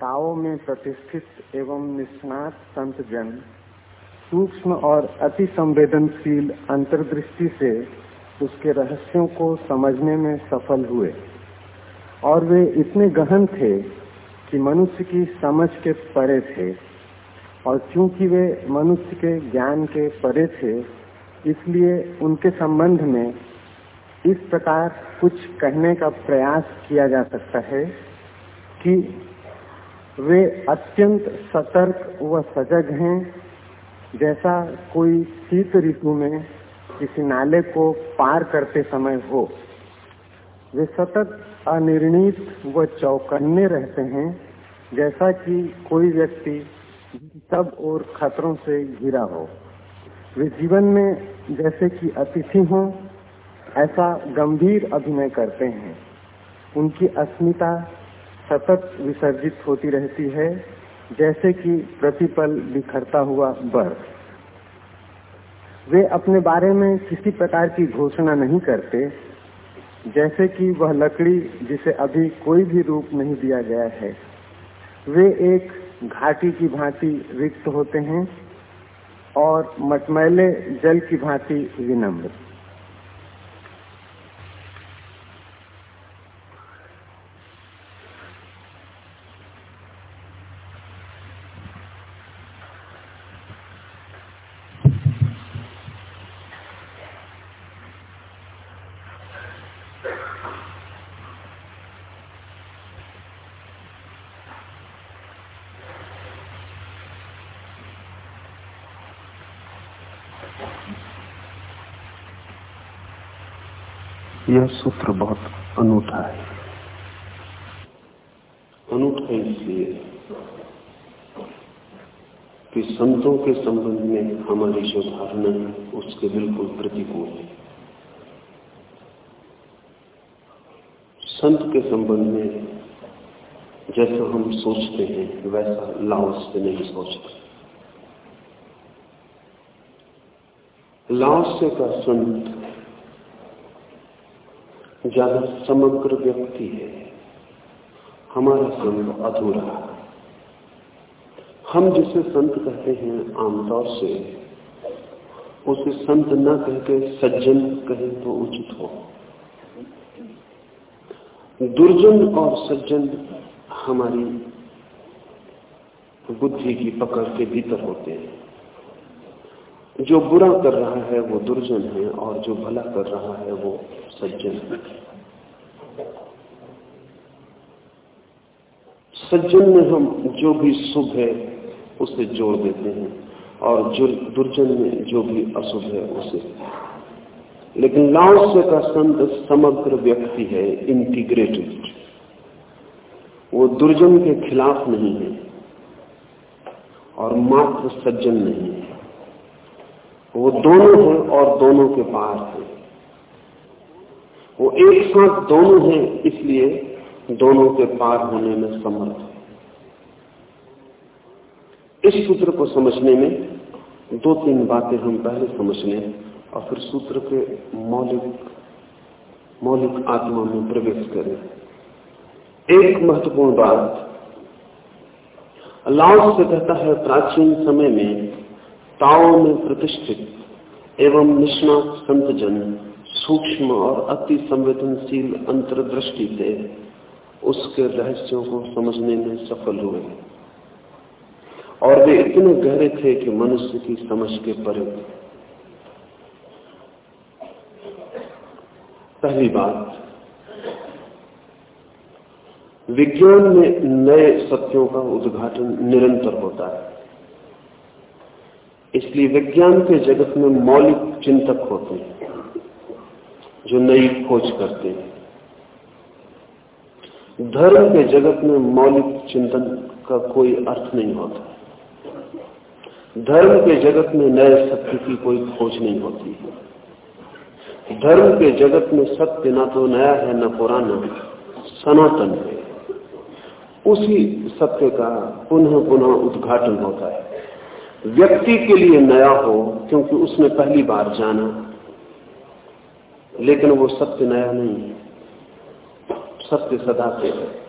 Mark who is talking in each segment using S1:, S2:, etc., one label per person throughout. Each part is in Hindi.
S1: ताओ में प्रतिष्ठित एवं निष्णात संत जन, सूक्ष्म और अति संवेदनशील अंतर्दृष्टि से उसके रहस्यों को समझने में सफल हुए। और वे इतने गहन थे कि मनुष्य की समझ के परे थे, और क्योंकि वे मनुष्य के ज्ञान के परे थे, इसलिए उनके संबंध में इस प्रकार कुछ कहने का प्रयास किया जा सकता है कि वे अत्यंत सतर्क व सजग हैं, जैसा कोई शीत ऋतु में किसी नाले को पार करते समय हो। वे सतत अनिर्णित व चौकन्ने रहते हैं, जैसा कि कोई व्यक्ति सब और खतरों से घिरा हो। वे जीवन में जैसे कि अतिथि हों, ऐसा गंभीर अभिनय करते हैं। उनकी अस्मिता सतत विसर्जित होती रहती है, जैसे कि प्रतिपल बिखरता हुआ बर्फ़ वे अपने बारे में किसी प्रकार की घोषणा नहीं करते, जैसे कि वह लकड़ी जिसे अभी कोई भी रूप नहीं दिया गया है। वे एक घाटी की भांति रिक्त होते हैं और मटमैले जल की भांति विनम्र।
S2: यह सूत्र बहुत अनूठा है। अनूठा इसलिए कि संतों के संबंध में हमारी जो धारणा है, उसके बिल्कुल प्रतिकूल है। संत के संबंध में जैसा हम सोचते हैं, वैसा लाओस से नहीं सोचते। लाओस से का संत ज़्यादा समग्र व्यक्ति है। हमारा संत अधूरा हम जिसे संत कहते हैं आमतौर से, उसे संत न कहकर सज्जन कहें तो उचित हो। दुर्जन और सज्जन हमारी बुद्धि की पकड़ के भीतर होते हैं। जो बुरा कर रहा है वो दुर्जन है और जो भला कर रहा है वो सज्जन है। सज्जन में हम जो भी शुभ है, उसे जोड़ देते हैं और जो दुर्जन में जो भी अशुभ है, उसे। लेकिन लाओस्य का संत समग्र व्यक्ति है इंटीग्रेटेड वो दुर्जन के खिलाफ नहीं है और मात्र सज्जन नहीं है। वो दोनों है और दोनों के पार है। वो एक साथ दोनों है, इसलिए दोनों के पार होने में समर्थ है। इस सूत्र को समझने में दो तीन बातें हम पहले समझ लें और फिर सूत्र के मौलिक मौलिक आत्मा में प्रवेश करें। एक महत्वपूर्ण बात, लाओस से कहता है प्राचीन समय में ताओ में प्रतिष्ठित एवं निष्णात संत जन सूक्ष्म और अति संवेदनशील अंतर्दृष्टि से उसके रहस्यों को समझने में सफल हुए। और वे इतने गहरे थे कि मनुष्य की समझ के परे पहली बात, विज्ञान में नए सत्यों का उद्घाटन निरंतर होता है। इसलिए विज्ञान के जगत में मौलिक चिंतक होते हैं, जो नई खोज करते हैं। धर्म के जगत में मौलिक चिंतन का कोई अर्थ नहीं होता। धर्म के जगत में नए सत्य की कोई खोज नहीं होती। धर्म के जगत में सत्य ना तो नया है, न पुराना, सनातन है। उसी सत्य का पुनः पुनः उद्घाटन होता है। व्यक्ति के लिए नया हो, क्योंकि उसने पहली बार जाना। लेकिन वो सत्य नया नहीं है। सत्य सदा से है।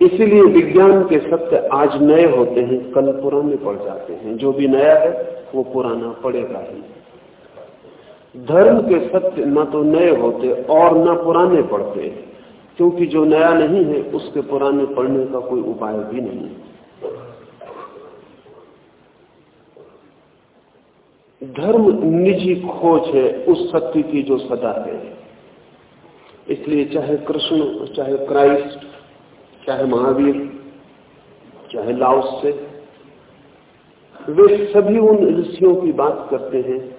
S2: इसीलिए विज्ञान के सत्य आज नए होते हैं, कल पुराने पड़ जाते हैं। जो भी नया है, वो पुराना पड़ेगा ही। धर्म के सत्य न तो नए होते और न पुराने पड़ते। क्योंकि जो नया नहीं है, उसके पुराने पढ़ने का कोई उपाय भी नहीं धर्म निजी खोज है, उस सत्य की जो सदा है। इसलिए चाहे कृष्ण, चाहे क्राइस्ट, चाहे महावीर, चाहे लाओस से, वे सभी उन ऋषियों की बात करते हैं,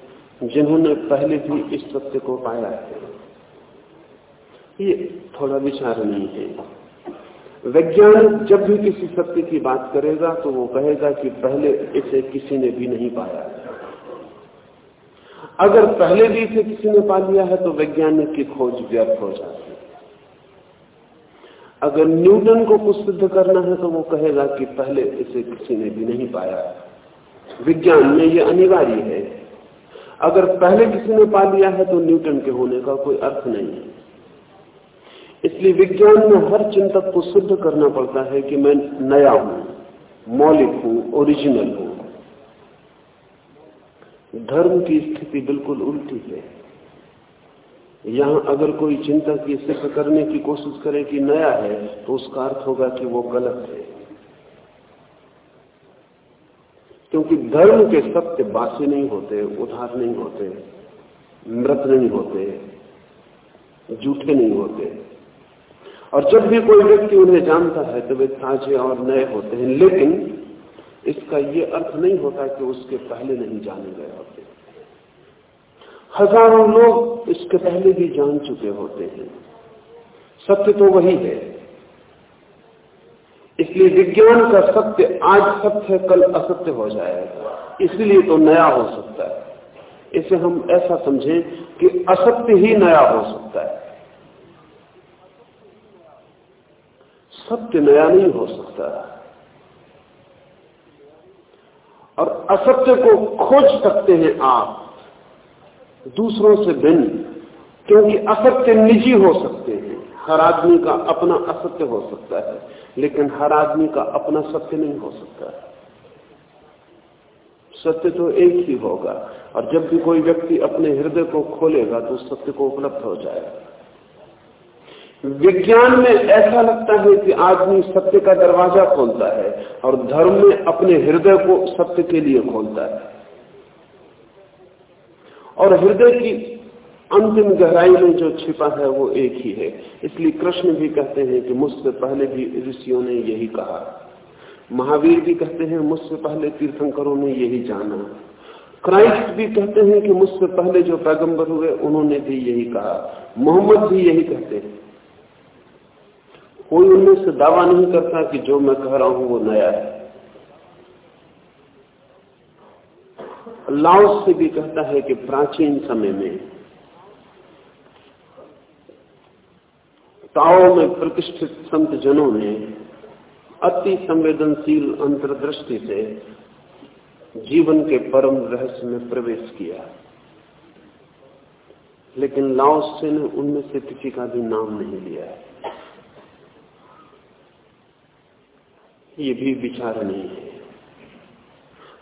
S2: जिन्होंने पहले भी इस सत्य को पाया है। ये थोड़ा विचार नहीं है। वैज्ञानिक जब भी किसी सत्य की बात करेगा तो वो कहेगा कि पहले इसे किसी ने भी नहीं पाया। अगर पहले भी इसे किसी ने पा लिया है तो वैज्ञानिक की खोज व्यर्थ हो जाती है। अगर न्यूटन को कुछ सिद्ध करना है तो वो कहेगा कि पहले इसे किसी ने भी नहीं पाया। विज्ञान में ये अनिवार्य है। अगर पहले किसी ने पा लिया है तो न्यूटन के होने का कोई अर्थ नहीं है। इसलिए विज्ञान में हर चिंतक को सिद्ध करना पड़ता है कि मैं नया हूँ, मौलिक हूँ, ओरिजिनल हूँ। धर्म की स्थिति बिल्कुल उल्टी है। यहाँ अगर कोई चिंता की सिद्ध करने की कोशिश करे कि नया है तो उसका अर्थ होगा कि वो गलत है। क्योंकि धर्म के सत्य बासी नहीं होते, उधार नहीं होते मृत नहीं होते, झूठे नहीं होते। और जब भी कोई व्यक्ति उन्हें जानता है तो वे ताजे और नए होते हैं। लेकिन इसका ये अर्थ नहीं होता कि उसके पहले नहीं जाने गए होते। हज़ारों लोग इसके पहले भी जान चुके होते हैं। सत्य तो वही है। इसलिए विज्ञान का सत्य आज सत्य है, कल असत्य हो जाएगा। इसलिए तो नया हो सकता है। इसे हम ऐसा समझें कि असत्य ही नया हो सकता है। सत्य नया नहीं हो सकता। और असत्य को खोज सकते हैं आप। दूसरों से भिन्न, क्योंकि असत्य निजी हो सकते हैं। हर आदमी का अपना असत्य हो सकता है, लेकिन हर आदमी का अपना सत्य नहीं हो सकता। है सत्य तो एक ही होगा, और जब भी कोई व्यक्ति अपने हृदय को खोलेगा तो सत्य को उपलब्ध हो जाएगा। विज्ञान में ऐसा लगता है कि आदमी सत्य का दरवाज़ा खोलता है और धर्म में अपने हृदय को सत्य के लिए खोलता है। और हृदय की अंतिम गहराई में जो छिपा है वो एक ही है। इसलिए कृष्ण भी कहते हैं कि मुझसे पहले भी ऋषियों ने यही कहा। महावीर भी कहते हैं मुझसे पहले तीर्थंकरों ने यही जाना। क्राइस्ट भी कहते हैं कि मुझसे पहले जो पैगंबर हुए, उन्होंने भी यही कहा। मोहम्मद भी यही कहते हैं। कोई उनमें से दावा नहीं करता कि जो मैं कह रहा हूँ वो नया है। लाओस से भी कहता है कि प्राचीन समय में ताओ में प्रतिष्ठित संत जनों ने अति संवेदनशील अंतर्दृष्टि से जीवन के परम रहस्य में प्रवेश किया। लेकिन लाओसे ने उनमें से किसी का भी नाम नहीं लिया है। ये भी विचार नहीं है।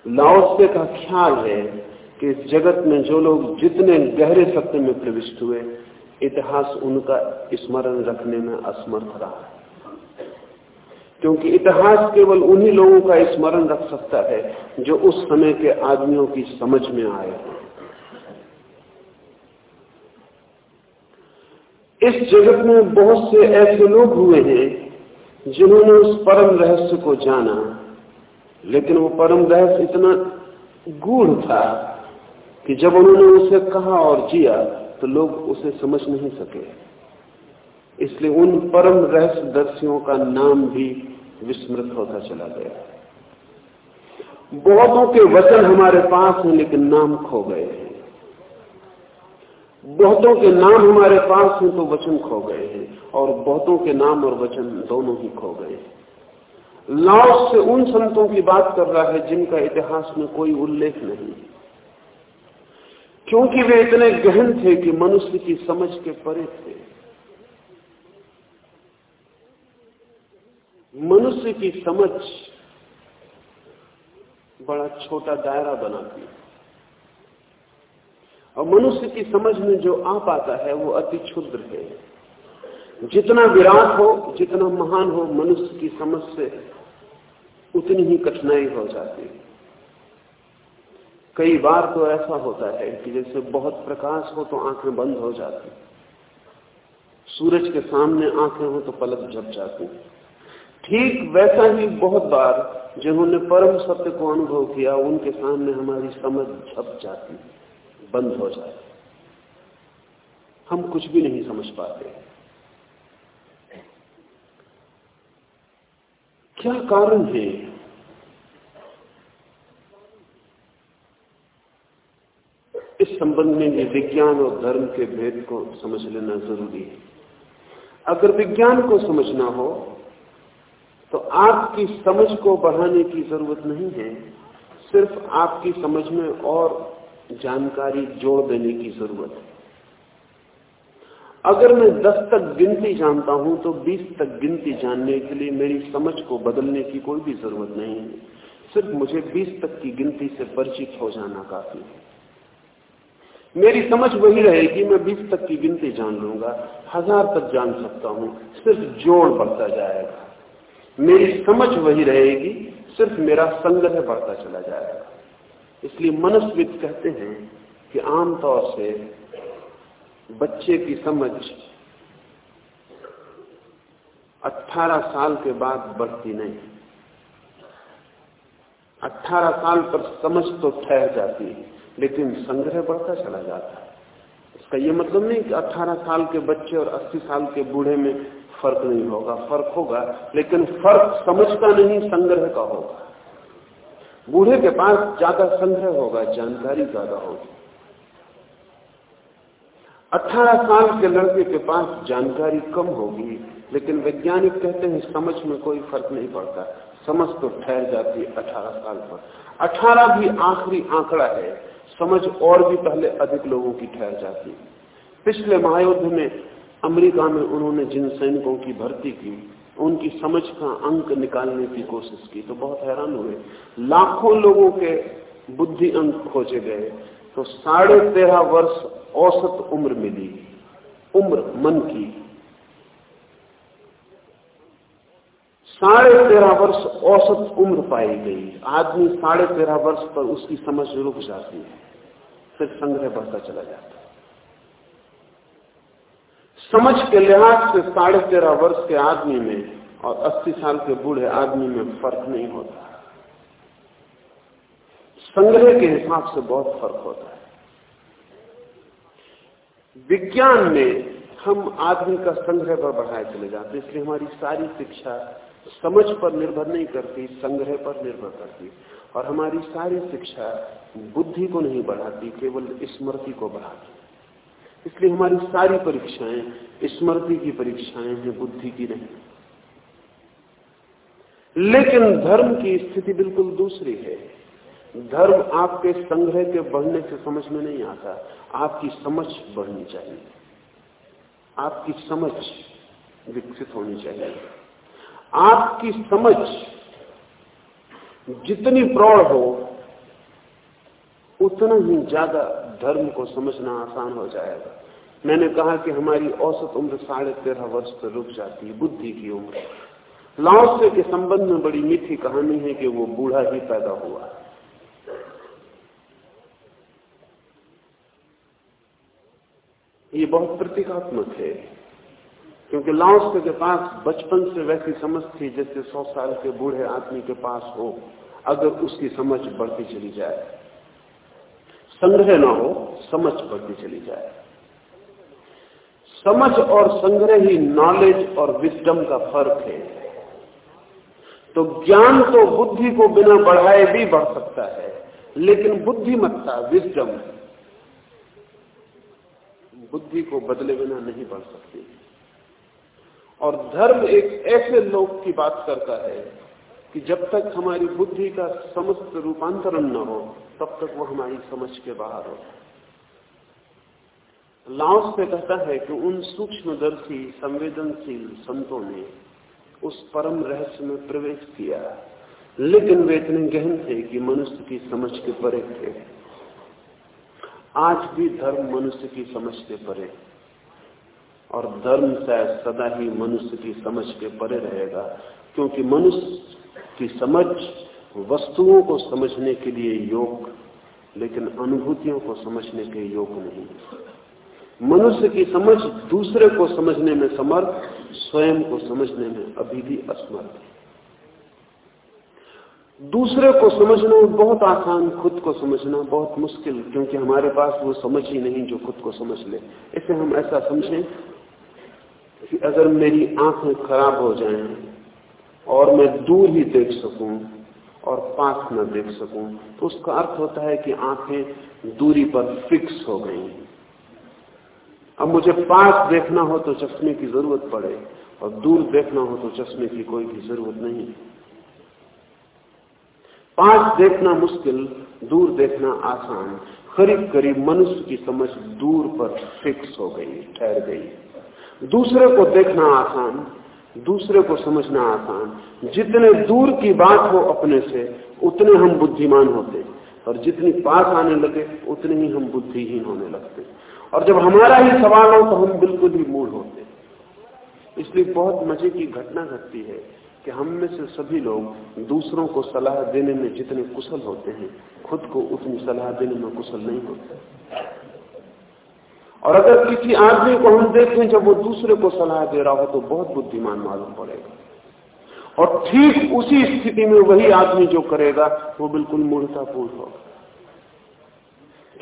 S2: लाओसे का ख्याल है कि इस जगत में जो लोग जितने गहरे सत्य में प्रविष्ट हुए, इतिहास उनका स्मरण रखने में असमर्थ रहा क्योंकि इतिहास केवल उन्हीं लोगों का स्मरण रख सकता है जो उस समय के आदमियों की समझ में आए इस जगत में बहुत से ऐसे लोग हुए हैं जिन्होंने उस परम रहस्य को जाना, लेकिन वो परम रहस्य इतना गूढ़ था कि जब उन्होंने उसे कहा और जिया तो लोग उसे समझ नहीं सके। इसलिए उन परम रहस्य दर्शियों का नाम भी विस्मृत होता चला गया। बहुतों के वचन हमारे पास हैं, लेकिन नाम खो गए हैं। बहुतों के नाम हमारे पास हैं तो वचन खो गए हैं। और बहुतों के नाम और वचन दोनों ही खो गए हैं। लाओस से उन संतों की बात कर रहा है जिनका इतिहास में कोई उल्लेख नहीं क्योंकि वे इतने गहन थे कि मनुष्य की समझ के परे थे। मनुष्य की समझ बड़ा छोटा दायरा बनाती है और मनुष्य की समझ में जो आ पाता है, वो अति क्षुद्र है। जितना विराट हो, जितना महान हो, मनुष्य की समझ से उतनी ही कठिनाई हो जाती है। कई बार तो ऐसा होता है कि जैसे बहुत प्रकाश हो तो आँखें बंद हो जाती सूरज के सामने आँखें हो तो पलक झप जाती ठीक वैसा ही बहुत बार जिन्होंने परम सत्य को अनुभव किया, उनके सामने हमारी समझ झप जाती बंद हो जाए। हम कुछ भी नहीं समझ पाते। क्या कारण है? इस संबंध में भी विज्ञान और धर्म के भेद को समझ लेना ज़रूरी है। अगर विज्ञान को समझना हो तो आपकी समझ को बढ़ाने की ज़रूरत नहीं है। सिर्फ़ आपकी समझ में और जानकारी जोड़ देने की ज़रूरत है। अगर मैं 10 तक गिनती जानता हूँ तो 20 तक गिनती जानने के लिए मेरी समझ को बदलने की कोई भी ज़रूरत नहीं है। सिर्फ़ मुझे 20 तक की गिनती से परिचित हो जाना काफ़ी है। मेरी समझ वही रहेगी, मैं बीस तक की गिनती जान लूँगा, हज़ार तक जान सकता हूँ, सिर्फ़ जोड़ बढ़ता जाएगा। मेरी समझ वही रहेगी, सिर्फ़ मेरा संग्रह बढ़ता चला जाएगा। इसलिए मनस्विद कहते हैं कि आमतौर से बच्चे की समझ 18 साल के बाद बढ़ती नहीं। 18 साल पर समझ तो ठहर जाती है, लेकिन संग्रह बढ़ता चला जाता है। इसका ये मतलब नहीं कि 18 साल के बच्चे और 80 साल के बूढ़े में फ़र्क नहीं होगा, फ़र्क होगा, लेकिन फ़र्क समझता नहीं, संग्रह का होगा। बूढ़े के पास ज़्यादा संग्रह होगा, जानकारी ज़्यादा होगी। 18 साल के लड़के के पास जानकारी कम होगी, लेकिन वैज्ञानिक कहते हैं समझ में कोई फ़र्क नहीं पड़ता। समझ तो ठहर जाती है 18 साल पर। 18 भी आखिरी आंकड़ा है, समझ और भी पहले अधिक लोगों की ठहर जाती है। पिछले महायुद्ध में अमेरिका में उन्होंने जिन सैनिकों की भर्ती की उनकी समझ का अंक निकालने की कोशिश की तो बहुत हैरान हुए। लाखों लोगों के बुद्धि अंक खोजे गए तो साढ़े तेरह वर्ष औसत उम्र मिली। उम्र, मन की। साढ़े तेरह वर्ष औसत उम्र पाई गई। आदमी साढ़े तेरह वर्ष पर उसकी समझ रुक जाती है, फिर संग्रह बढ़ता चला जाता है। समझ के लिहाज से साढ़े तेरह वर्ष के आदमी में और अस्सी साल के बूढ़े आदमी में फ़र्क नहीं होता। संग्रह के हिसाब से बहुत फ़र्क होता है। विज्ञान में हम आदमी का संग्रह पर बढ़ाए चले जाते इसलिए हमारी सारी शिक्षा समझ पर निर्भर नहीं करती, संग्रह पर निर्भर करती। और हमारी सारी शिक्षा बुद्धि को नहीं बढ़ाती, केवल स्मृति को बढ़ाती। इसलिए हमारी सारी परीक्षाएँ स्मृति की परीक्षाएँ हैं, बुद्धि की नहीं। लेकिन धर्म की स्थिति बिल्कुल दूसरी है। धर्म आपके संग्रह के बढ़ने से समझ में नहीं आता। आपकी समझ बढ़नी चाहिए। आपकी समझ विकसित होनी चाहिए। आपकी समझ जितनी प्रौढ़ हो, उतना ही ज़्यादा धर्म को समझना आसान हो जाएगा। मैंने कहा कि हमारी औसत उम्र साढ़े तेरह वर्ष पर रुक जाती है, बुद्धि की उम्र। लाओसे के संबंध में बड़ी मीठी कहानी है कि वो बूढ़ा ही पैदा हुआ। ये बहुत प्रतीकात्मक है, क्योंकि लाओस के पास बचपन से वैसी समझ थी जैसे सौ साल के बूढ़े आदमी के पास हो, अगर उसकी समझ बढ़ती चली जाए। संग्रह ना हो, समझ बढ़ती चली जाए। समझ और संग्रह ही नॉलेज और विजडम का फ़र्क है। तो ज्ञान तो बुद्धि को बिना बढ़ाए भी बढ़ सकता है, लेकिन बुद्धिमत्ता विजडम बुद्धि को बदले बिना नहीं बढ़ सकती। और धर्म एक ऐसे लोग की बात करता है कि जब तक हमारी बुद्धि का समस्त रूपांतरण न हो तब तक वो हमारी समझ के बाहर हो। लाओस से कहता है कि उन सूक्ष्मदर्शी, संवेदनशील संतों ने उस परम रहस्य में प्रवेश किया। लेकिन वे इतने गहन थे कि मनुष्य की समझ के परे थे। आज भी धर्म मनुष्य की समझ के परे। और धर्म शायद सदा ही मनुष्य की समझ के परे रहेगा, क्योंकि मनुष्य की समझ वस्तुओं को समझने के लिए योग, लेकिन अनुभूतियों को समझने के योग नहीं। मनुष्य की समझ दूसरे को समझने में समर्थ, स्वयं को समझने में अभी भी असमर्थ है। दूसरे को समझना बहुत आसान, खुद को समझना बहुत मुश्किल, क्योंकि हमारे पास वो समझ ही नहीं जो खुद को समझ ले। इसे हम ऐसा समझें कि अगर मेरी आँखें खराब हो जाएँ और मैं दूर ही देख सकूँ और पास न देख सकूँ। तो उसका अर्थ होता है कि आँखें दूरी पर फिक्स हो गई अब मुझे पास देखना हो तो चश्मे की ज़रूरत पड़े और दूर देखना हो तो चश्मे की कोई भी ज़रूरत नहीं पास देखना मुश्किल, दूर देखना आसान करीब करीब मनुष्य की समझ दूर पर फिक्स हो गई, ठहर गई। दूसरे को देखना आसान दूसरे को समझना आसान। जितने दूर की बात हो अपने से, उतने हम बुद्धिमान होते और जितनी पास आने लगे, उतने ही हम बुद्धिहीन होने लगते और जब हमारा ही सवाल हो तो हम बिल्कुल ही मूल होते इसलिए बहुत मज़े की घटना घटती है कि हम में से सभी लोग दूसरों को सलाह देने में जितने कुशल होते हैं, खुद को उतनी सलाह देने में कुशल नहीं होते। और अगर किसी आदमी को हम देखें, जब वो दूसरे को सलाह दे रहा हो तो बहुत बुद्धिमान मालूम पड़ेगा। और ठीक उसी स्थिति में वही आदमी जो करेगा, वो बिल्कुल मूर्तापूर्ण होगा।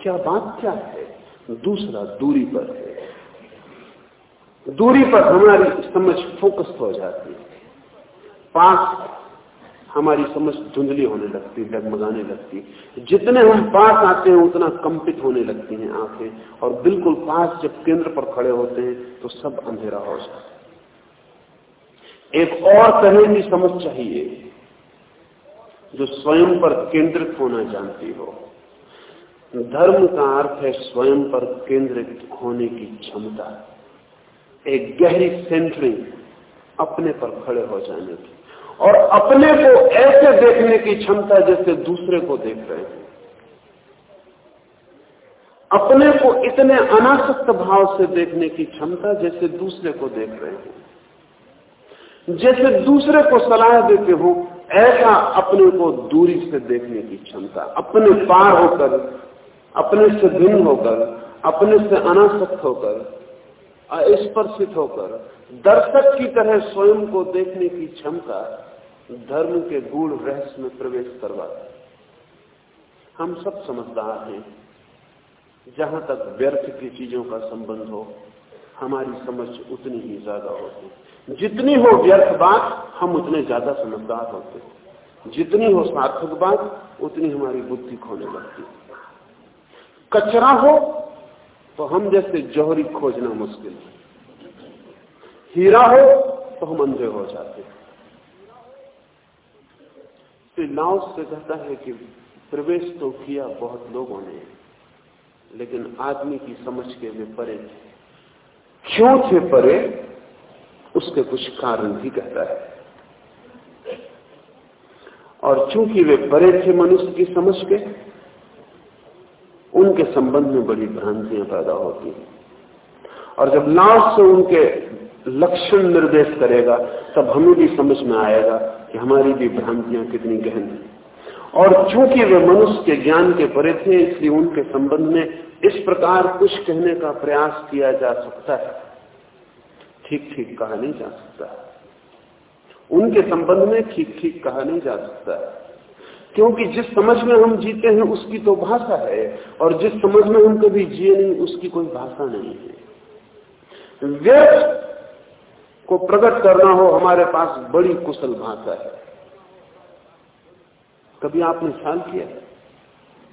S2: क्या बात क्या है? दूसरा दूरी पर है। दूरी पर हमारी समझ फोकस हो जाती है। पास हमारी समझ धुंधली होने लगती डगमगाने लगती जितने हम पास आते हैं, उतना कंपित होने लगती हैं आँखें। और बिल्कुल पास जब केंद्र पर खड़े होते हैं तो सब अंधेरा हो जाता है। एक और तरह की समझ चाहिए, जो स्वयं पर केंद्रित होना जानती हो। धर्म का अर्थ है स्वयं पर केंद्रित होने की क्षमता। एक गहरी सेंटरिंग अपने पर खड़े हो जाने की। और अपने को ऐसे देखने की क्षमता जैसे दूसरे को देख रहे हैं। अपने को इतने अनासक्त भाव से देखने की क्षमता जैसे दूसरे को देख रहे हैं। जैसे दूसरे को सलाह देते हो, ऐसा अपने को दूरी से देखने की क्षमता, अपने पार होकर, अपने से भिन्न होकर, अपने से अनासक्त होकर, अस्पर्शित होकर दर्शक की तरह स्वयं को देखने की क्षमता धर्म के गूढ़ रहस्य में प्रवेश करवाता हम सब समझदार हैं। जहाँ तक व्यर्थ की चीज़ों का संबंध हो, हमारी समझ उतनी ही ज़्यादा होती जितनी हो व्यर्थ बात, हम उतने ज़्यादा समझदार होते हैं। जितनी हो सार्थक बात, उतनी हमारी बुद्धि खोने लगती कचरा हो तो हम जैसे जौहरी खोजना मुश्किल हीरा हो तो हम अंधे हो जाते हैं। नाव से कहता है कि प्रवेश तो किया बहुत लोगों ने, लेकिन आदमी की समझ के वे परे थे। क्यों थे परे? उसके कुछ कारण भी कहता है। और चूँकि वे परे थे मनुष्य की समझ के, उनके संबंध में बड़ी भ्रांतियाँ पैदा होती हैं। और जब नाव से उनके लक्षण निर्देश करेगा, तब हमें भी समझ में आएगा कि हमारी भी भ्रांतियाँ कितनी गहन है। और चूँकि वे मनुष्य के ज्ञान के परे थे, इसलिए उनके संबंध में इस प्रकार कुछ कहने का प्रयास किया जा सकता है। ठीक ठीक कहा नहीं जा सकता उनके संबंध में ठीक ठीक कहा नहीं जा सकता क्योंकि जिस समझ में हम जीते हैं, उसकी तो भाषा है, और जिस समझ में हम कभी जिए नहीं, उसकी कोई भाषा नहीं है। व्यर्थ को प्रकट करना हो, हमारे पास बड़ी कुशल भाषा है। कभी आपने ख्याल किया?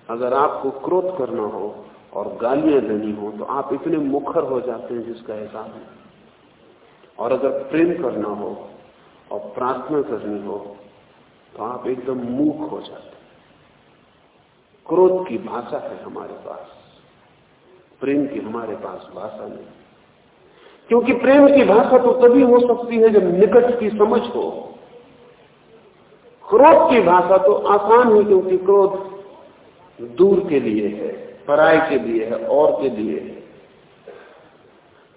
S2: अगर आपको क्रोध करना हो और गालियाँ देनी हो तो आप इतने मुखर हो जाते हैं जिसका एहसास है। और अगर प्रेम करना हो और प्रार्थना करनी हो तो आप एकदम मूक हो जाते हैं। क्रोध की भाषा है हमारे पास। प्रेम की हमारे पास भाषा नहीं। क्योंकि प्रेम की भाषा तो तभी हो सकती है जब निकट की समझ हो। क्रोध की भाषा तो आसान है क्योंकि क्रोध दूर के लिए है, पराय के लिए है, और के लिए है।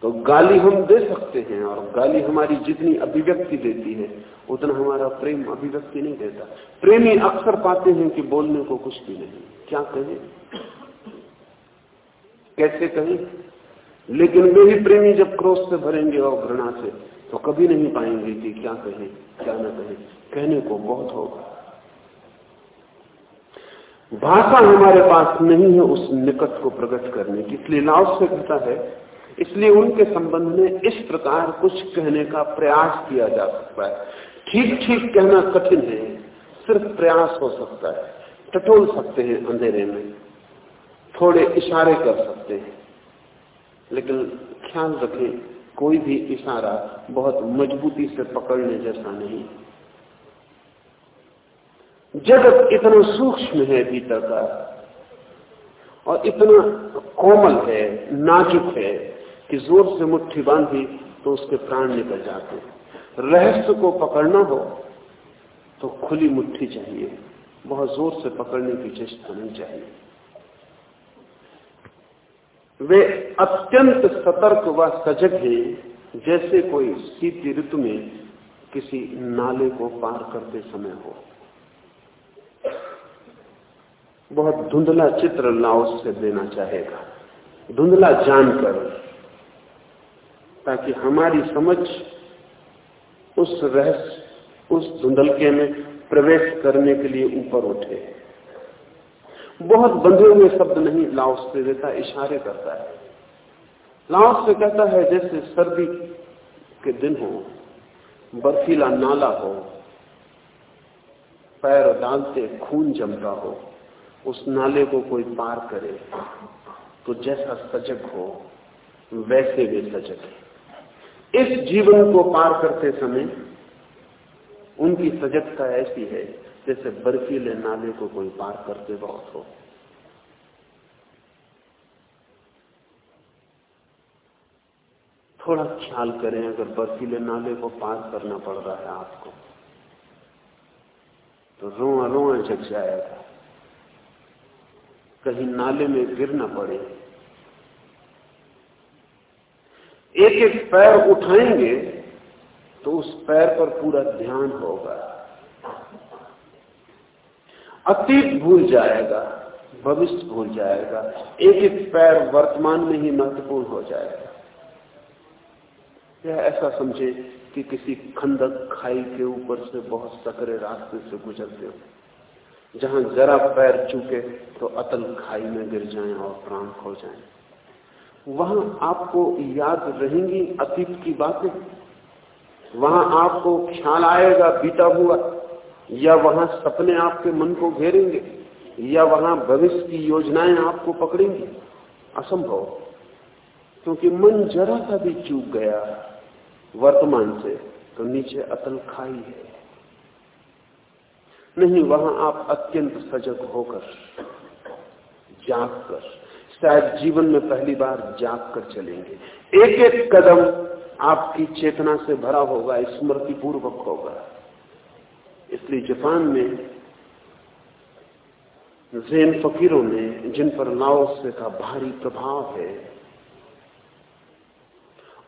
S2: तो गाली हम दे सकते हैं और गाली हमारी जितनी अभिव्यक्ति देती है, उतना हमारा प्रेम अभिव्यक्ति नहीं देता। प्रेमी अक्सर पाते हैं कि बोलने को कुछ भी नहीं। क्या कहें? कैसे कहें? लेकिन वे ही प्रेमी जब क्रोध से भरेंगे और घृणा से तो कभी नहीं पाएँगे कि क्या कहें, क्या न कहें। कहने को बहुत होगा। भाषा हमारे पास नहीं है उस निकट को प्रकट करने की। इसलिए लाओ से कहता है, इसलिए उनके संबंध में इस प्रकार कुछ कहने का प्रयास किया जा सकता है। ठीक ठीक कहना कठिन है, सिर्फ़ प्रयास हो सकता है। टटोल सकते हैं अंधेरे में, थोड़े इशारे कर सकते हैं। लेकिन ख्याल रखें, कोई भी इशारा बहुत मजबूती से पकड़ने जैसा नहीं। जगत इतना सूक्ष्म है भीतर का और इतना कोमल है, नाजुक है कि ज़ोर से मुट्ठी बांधी तो उसके प्राण निकल जाते रहस्य को पकड़ना हो तो खुली मुट्ठी चाहिए। बहुत ज़ोर से पकड़ने की चेष्टा नहीं चाहिए। वे अत्यंत सतर्क व सजग हैं, जैसे कोई शीत ऋतु में किसी नाले को पार करते समय हो। बहुत धुंधला चित्र लाओस से देना चाहेगा। धुंधला जानकर, ताकि हमारी समझ उस रहस्य, उस धुंधलके में प्रवेश करने के लिए ऊपर उठे। बहुत बंधे हुए शब्द नहीं, लाओस से देता इशारे करता है। लाओस से कहता है, जैसे सर्दी के दिन हो, बर्फीला नाला हो, पैर डालते खून जमता हो, उस नाले को कोई पार करे तो जैसा सजग हो, वैसे वे सजग है। इस जीवन को पार करते समय, उनकी सजगता ऐसी है जैसे बर्फीले नाले को कोई पार करते बहुत हो। थोड़ा ख्याल करें, अगर बर्फीले नाले को पार करना पड़ रहा है आपको तो रोआ रोआ जग जाएगा। कहीं नाले में गिर ना पड़े। एक एक पैर उठाएँगे तो उस पैर पर पूरा ध्यान होगा। अतीत भूल जाएगा, भविष्य भूल जाएगा, एक एक पैर वर्तमान में ही महत्वपूर्ण हो जाएगा। यह ऐसा समझे कि किसी खंडक खाई के ऊपर से बहुत सकरे रास्ते से गुजरते हो। जहाँ जरा पैर चूके तो अतल खाई में गिर जाएँ और प्राण खो जाएँ। वहाँ आपको याद रहेंगी अतीत की बातें। वहाँ आपको ख्याल आएगा, बीता हुआ या वहाँ सपने आपके मन को घेरेंगे, या वहाँ भविष्य की योजनाएँ आपको पकड़ेंगी? असंभव। क्योंकि मन जरा सा भी चूक गया, वर्तमान से तो नीचे अतल खाई है। नहीं, वहाँ आप अत्यंत सजग होकर जाग कर शायद जीवन में पहली बार जाग कर चलेंगे। एक एक कदम आपकी चेतना से भरा होगा स्मृति पूर्वक होगा। इसलिए जापान में जैन फकीरों ने, जिन पर लाओसे का भारी प्रभाव है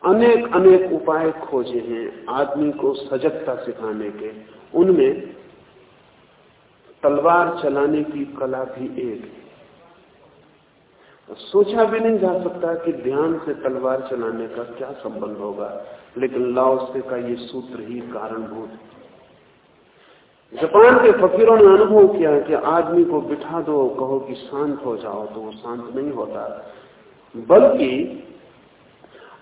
S2: अनेक अनेक उपाय खोजे हैं आदमी को सजगता सिखाने के। उनमें तलवार चलाने की कला भी एक है। सोचा भी नहीं जा सकता कि ध्यान से तलवार चलाने का क्या संबंध होगा, लेकिन लाओसे का ये सूत्र ही कारणभूत है। जापान के फकीरों ने अनुभव किया कि आदमी को बिठा दो, कहो कि शांत हो जाओ तो वो शांत नहीं होता। बल्कि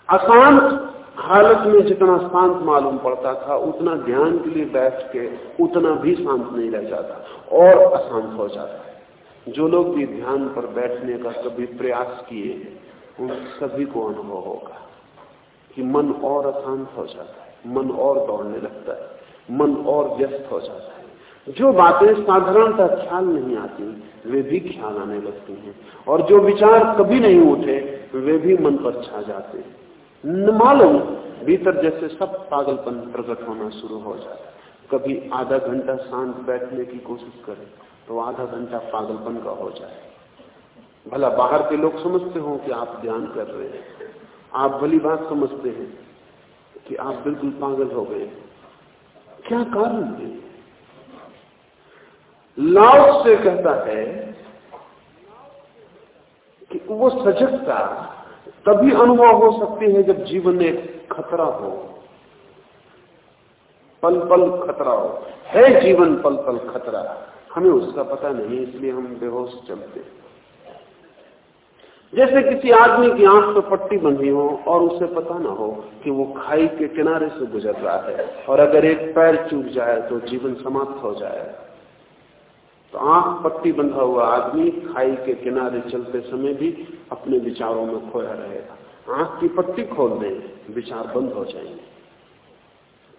S2: अशांत हालत में जितना शांत मालूम पड़ता था, उतना ध्यान के लिए बैठ के उतना भी शांत नहीं रह जाता, और अशांत हो जाता है। जो लोग भी ध्यान पर बैठने का कभी प्रयास किए उन सभी को अनुभव होगा कि मन और अशांत हो जाता है, मन और दौड़ने लगता है। मन और व्यस्त हो जाता है। जो बातें साधारणतः ख्याल नहीं आती, वे भी ख्याल आने लगती हैं। और जो विचार कभी नहीं उठे, वे भी मन पर छा जाते हैं। न मालूम, भीतर जैसे सब पागलपन प्रकट होना शुरू हो जाए कभी आधा घंटा शांत बैठने की कोशिश करें तो आधा घंटा पागलपन का हो जाए। भला बाहर के लोग समझते हो कि आप ध्यान कर रहे हैं। आप भली बात समझते हैं कि आप बिल्कुल पागल हो गए क्या कारण है? लाओ से कहता है कि वो सजगता तभी अनुभव हो सकती है जब जीवन में खतरा हो। पल पल खतरा हो। है जीवन पल पल खतरा? हमें उसका पता नहीं, इसलिए हम बेहोश चलते जैसे किसी आदमी की आँख पर पट्टी बंधी हो और उसे पता ना हो कि वो खाई के किनारे से गुजर रहा है और अगर एक पैर चूक जाए तो जीवन समाप्त हो जाए। तो आँख पट्टी बंधा हुआ आदमी खाई के किनारे चलते समय भी अपने विचारों में खोया रहेगा। आँख की पट्टी खोल दें, विचार बंद हो जाएँगे।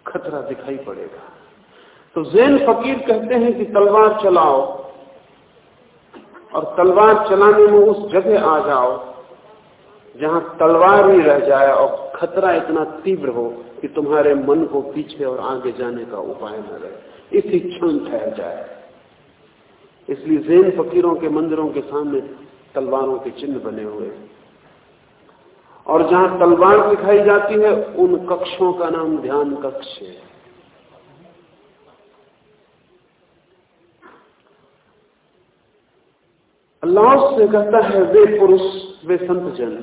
S2: खतरा दिखाई पड़ेगा। तो जैन फकीर कहते हैं कि तलवार चलाओ और तलवार चलाने में उस जगह आ जाओ जहाँ तलवार ही रह जाए और खतरा इतना तीव्र हो कि तुम्हारे मन को पीछे और आगे जाने का उपाय न रहे। इसी क्षण ठहर जाए। इसलिए जैन फकीरों के मंदिरों के सामने तलवारों के चिन्ह बने हुए और जहाँ तलवार दिखाई जाती है, उन कक्षों का नाम ध्यान कक्ष है। अल्लाह से कहता है, वे पुरुष, वे संत जन,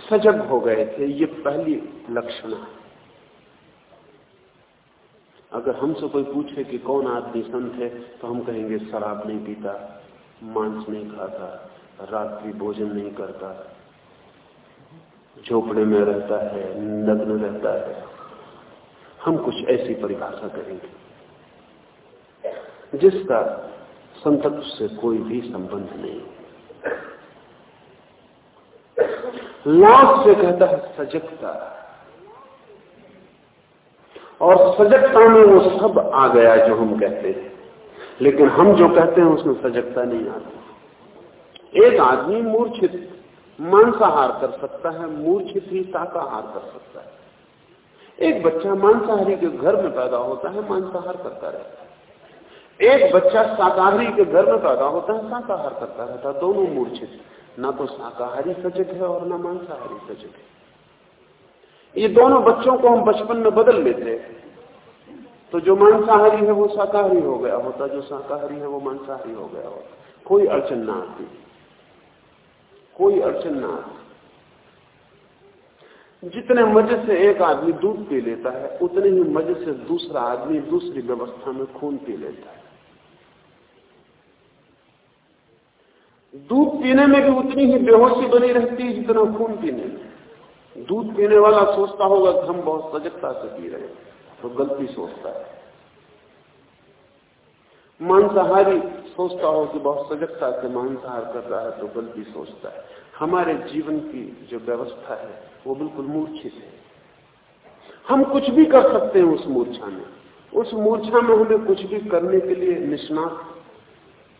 S2: सजग हो गए थे, ये पहली लक्षण है। अगर हमसे कोई पूछे कि कौन आदमी संत है तो हम कहेंगे, शराब नहीं पीता, मांस नहीं खाता, रात्रि भोजन नहीं करता, झोपड़े में रहता है, नग्न रहता है। हम कुछ ऐसी परिभाषा करेंगे, जिसका संतत्व से कोई भी संबंध नहीं। लाभ से कहता है, सजगता। और सजगता में वो सब आ गया जो हम कहते हैं। लेकिन हम जो कहते हैं, उसमें सजगता नहीं आती। एक आदमी मूर्छित मांसाहार कर सकता है मूर्छित ही शाकाहार कर सकता है। एक बच्चा मांसाहारी के घर में पैदा होता है, मांसाहार करता रहता है। एक बच्चा शाकाहारी के घर में पैदा होता है, शाकाहार करता रहता दोनों मूर्छित। ना तो शाकाहारी सजग है और ना मांसाहारी सजग है। ये दोनों बच्चों को हम बचपन में बदल लेते तो जो मांसाहारी है, वो शाकाहारी हो गया होता, जो शाकाहारी है, वो मांसाहारी हो गया होता। कोई अड़चन ना आती। कोई अड़चन ना आती। जितने मज़े से एक आदमी दूध पी लेता है, उतने ही मज़े से दूसरा आदमी दूसरी व्यवस्था में खून पी लेता है। दूध पीने में भी उतनी ही बेहोशी बनी रहती है जितना खून पीने में। दूध पीने वाला सोचता होगा कि हम बहुत सजगता से पी रहे हैं तो गलती सोचता है। मांसाहारी सोचता हो कि बहुत सजगता से मांसाहार कर रहा है तो गलती सोचता है। हमारे जीवन की जो व्यवस्था है, वो बिल्कुल मूर्छित है। हम कुछ भी कर सकते हैं उस मूर्छा में। उस मूर्छा में हमें कुछ भी करने के लिए निष्णात,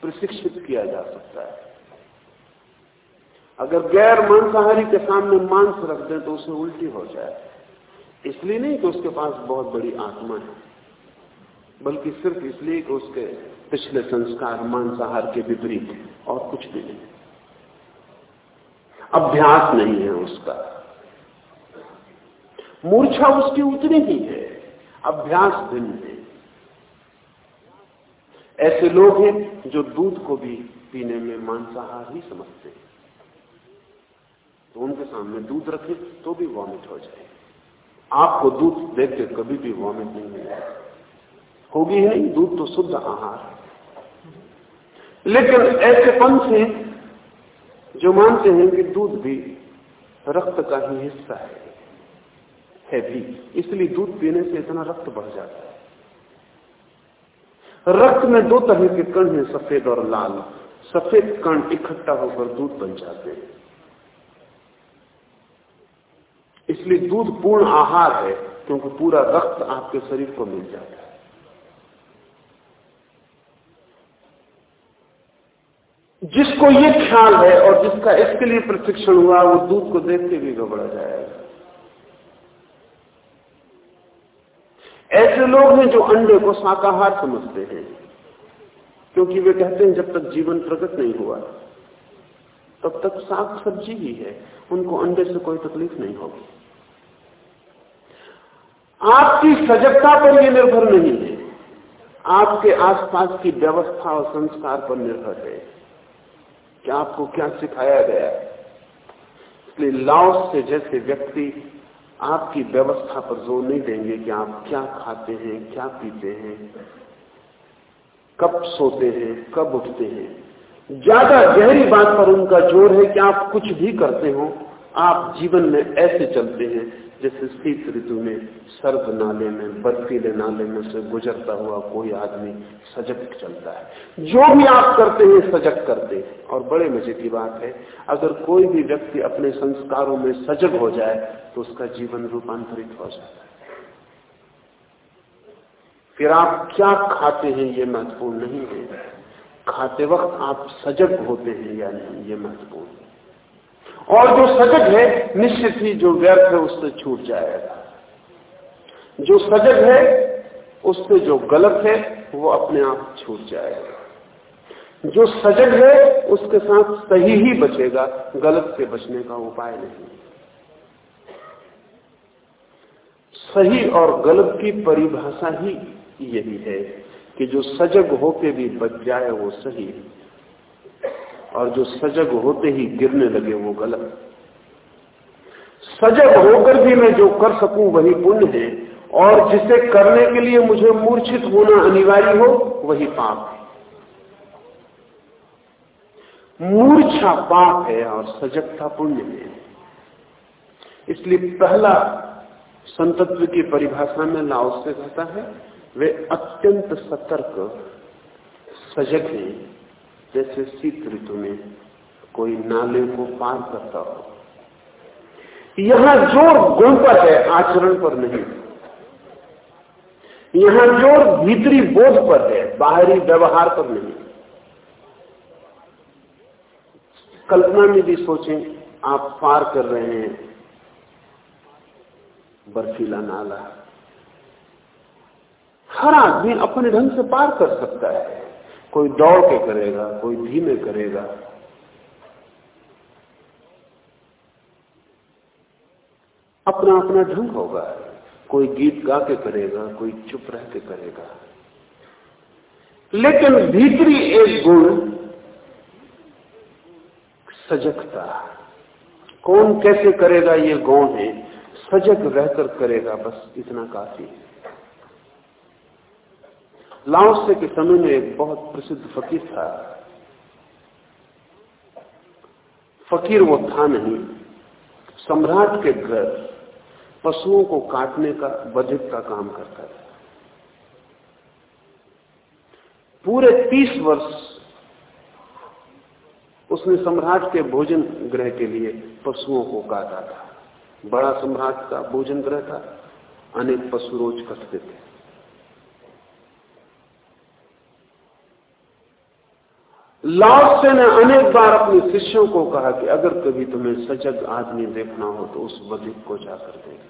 S2: प्रशिक्षित किया जा सकता है। अगर गैर मांसाहारी के सामने मांस रख दें तो उसे उल्टी हो जाए। इसलिए नहीं कि उसके पास बहुत बड़ी आत्मा है, बल्कि सिर्फ़ इसलिए कि उसके पिछले संस्कार मांसाहार के विपरीत और कुछ भी नहीं। अभ्यास नहीं है उसका। मूर्छा उसकी उतनी ही है, अभ्यास भिन्न है। ऐसे लोग हैं जो दूध को भी पीने में मांसाहार ही समझते हैं। तो उनके सामने दूध रखे तो भी वॉमिट हो जाए। आपको दूध देख के कभी भी वॉमिट नहीं मिलेगा। होगी ही दूध तो शुद्ध आहार। लेकिन ऐसे पंथ हैं जो मानते हैं कि दूध भी रक्त का ही हिस्सा है है भी। इसलिए दूध पीने से इतना रक्त बढ़ जाता है। रक्त में दो तरह के कण हैं, सफ़ेद और लाल। सफ़ेद कण इकट्ठा होकर दूध बन जाते हैं। इसलिए दूध पूर्ण आहार है, क्योंकि पूरा रक्त आपके शरीर को मिल जाता है। जिसको ये ख्याल है और जिसका इसके लिए प्रशिक्षण हुआ, वो दूध को देख के भी गबड़ा जाएगा। ऐसे लोग हैं जो अंडे को शाकाहार समझते हैं, क्योंकि वे कहते हैं, जब तक जीवन प्रकट नहीं हुआ तब तक साग सब्ज़ी ही है। उनको अंडे से कोई तकलीफ़ नहीं होगी। आपकी सजगता पर यह निर्भर नहीं है। आपके आसपास की व्यवस्था और संस्कार पर निर्भर है। कि आपको क्या सिखाया गया? इसलिए लाओस से जैसे व्यक्ति आपकी व्यवस्था पर ज़ोर नहीं देंगे कि आप क्या खाते हैं, क्या पीते हैं, कब सोते हैं, कब उठते हैं। ज़्यादा गहरी बात पर उनका ज़ोर है कि आप कुछ भी करते हो, आप जीवन में ऐसे चलते हैं जैसे शीत ऋतु में सर्द नाले में, बर्फीले नाले में से गुजरता हुआ कोई आदमी सजग चलता है। जो भी आप करते हैं, सजग करते हैं। और बड़े मज़े की बात है, अगर कोई भी व्यक्ति अपने संस्कारों में सजग हो जाए तो उसका जीवन रूपांतरित हो जाता है। फिर आप क्या खाते हैं, ये महत्वपूर्ण नहीं है। खाते वक्त आप सजग होते हैं या नहीं ये महत्वपूर्ण है। और जो सजग है, निश्चित ही जो व्यर्थ है, उससे छूट जाएगा। जो सजग है, उससे जो गलत है, वो अपने आप छूट जाएगा। जो सजग है, उसके साथ सही ही बचेगा, गलत से बचने का उपाय नहीं। सही और गलत की परिभाषा ही यही है। कि जो सजग होके भी बच जाए वो सही और जो सजग होते ही गिरने लगे वो गलत। सजग होकर भी मैं जो कर सकूँ वही पुण्य है, और जिसे करने के लिए मुझे मूर्छित होना अनिवार्य हो, वही पाप है। मूर्छा पाप है और सजगता पुण्य है। इसलिए पहला संतत्व की परिभाषा में लाओस से कहता है वे अत्यंत सतर्क, सजग हैं, जैसे शीत ऋतु में कोई नाले को पार करता हो। यहाँ ज़ोर गुण पर है, आचरण पर नहीं। यहाँ ज़ोर भीतरी बोध पर है, बाहरी व्यवहार पर नहीं। कल्पना में भी सोचें, आप पार कर रहे हैं, बर्फीला नाला। हर आदमी अपने ढंग से पार कर सकता है। कोई दौड़ के करेगा, कोई धीमे करेगा। अपना अपना ढंग होगा। कोई गीत गा के करेगा, कोई चुप रह के करेगा। लेकिन भीतरी एक गुण, सजगता। कौन कैसे करेगा ये गौण है? सजग रहकर करेगा, बस इतना काफ़ी है। लाओसे के समय में एक बहुत प्रसिद्ध फकीर था। फकीर वो था नहीं। सम्राट के घर पशुओं को काटने का, बजट का काम करता था। पूरे तीस वर्ष उसने सम्राट के भोजन ग्रह के लिए पशुओं को काटा था। बड़ा सम्राट का भोजन ग्रह था। अनेक पशु रोज कटते थे। लाओसे ने अनेक बार अपने शिष्यों को कहा कि अगर कभी तुम्हें सजग आदमी देखना हो तो उस बधिक को जाकर देख।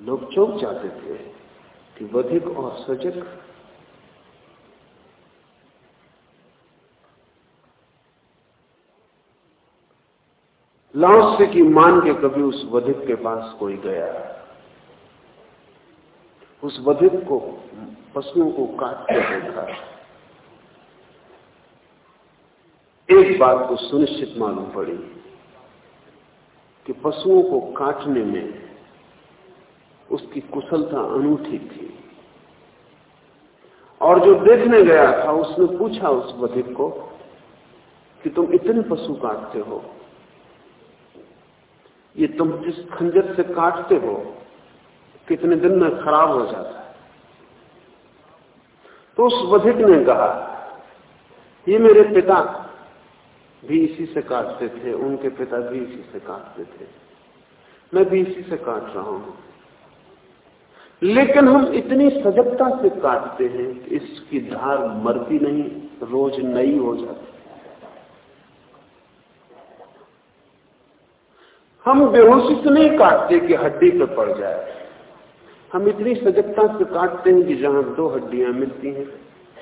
S2: लोग चौक जाते थे कि बधिक और सजग लाओसे की मान के कभी उस वधिक के पास कोई गया। उस वधिक को, पशुओं को काटते देखा। एक बात को सुनिश्चित मालूम पड़ी कि पशुओं को काटने में उसकी कुशलता अनूठी थी। और जो देखने गया था, उसने पूछा उस बधिक को कि तुम इतने पशु काटते हो? ये तुम जिस खंजर से काटते हो, कितने दिन में खराब हो जाता है? तो उस बधिक ने कहा, ये मेरे पिता भी इसी से काटते थे, उनके पिता भी इसी से काटते थे। मैं भी इसी से काट रहा हूँ। लेकिन हम इतनी सजगता से काटते हैं कि इसकी धार मरती नहीं, रोज नई हो जाती हम बेहोशी से नहीं काटते कि हड्डी पे पड़ जाए। हम इतनी सजगता से काटते हैं कि जहाँ दो हड्डियाँ मिलती हैं,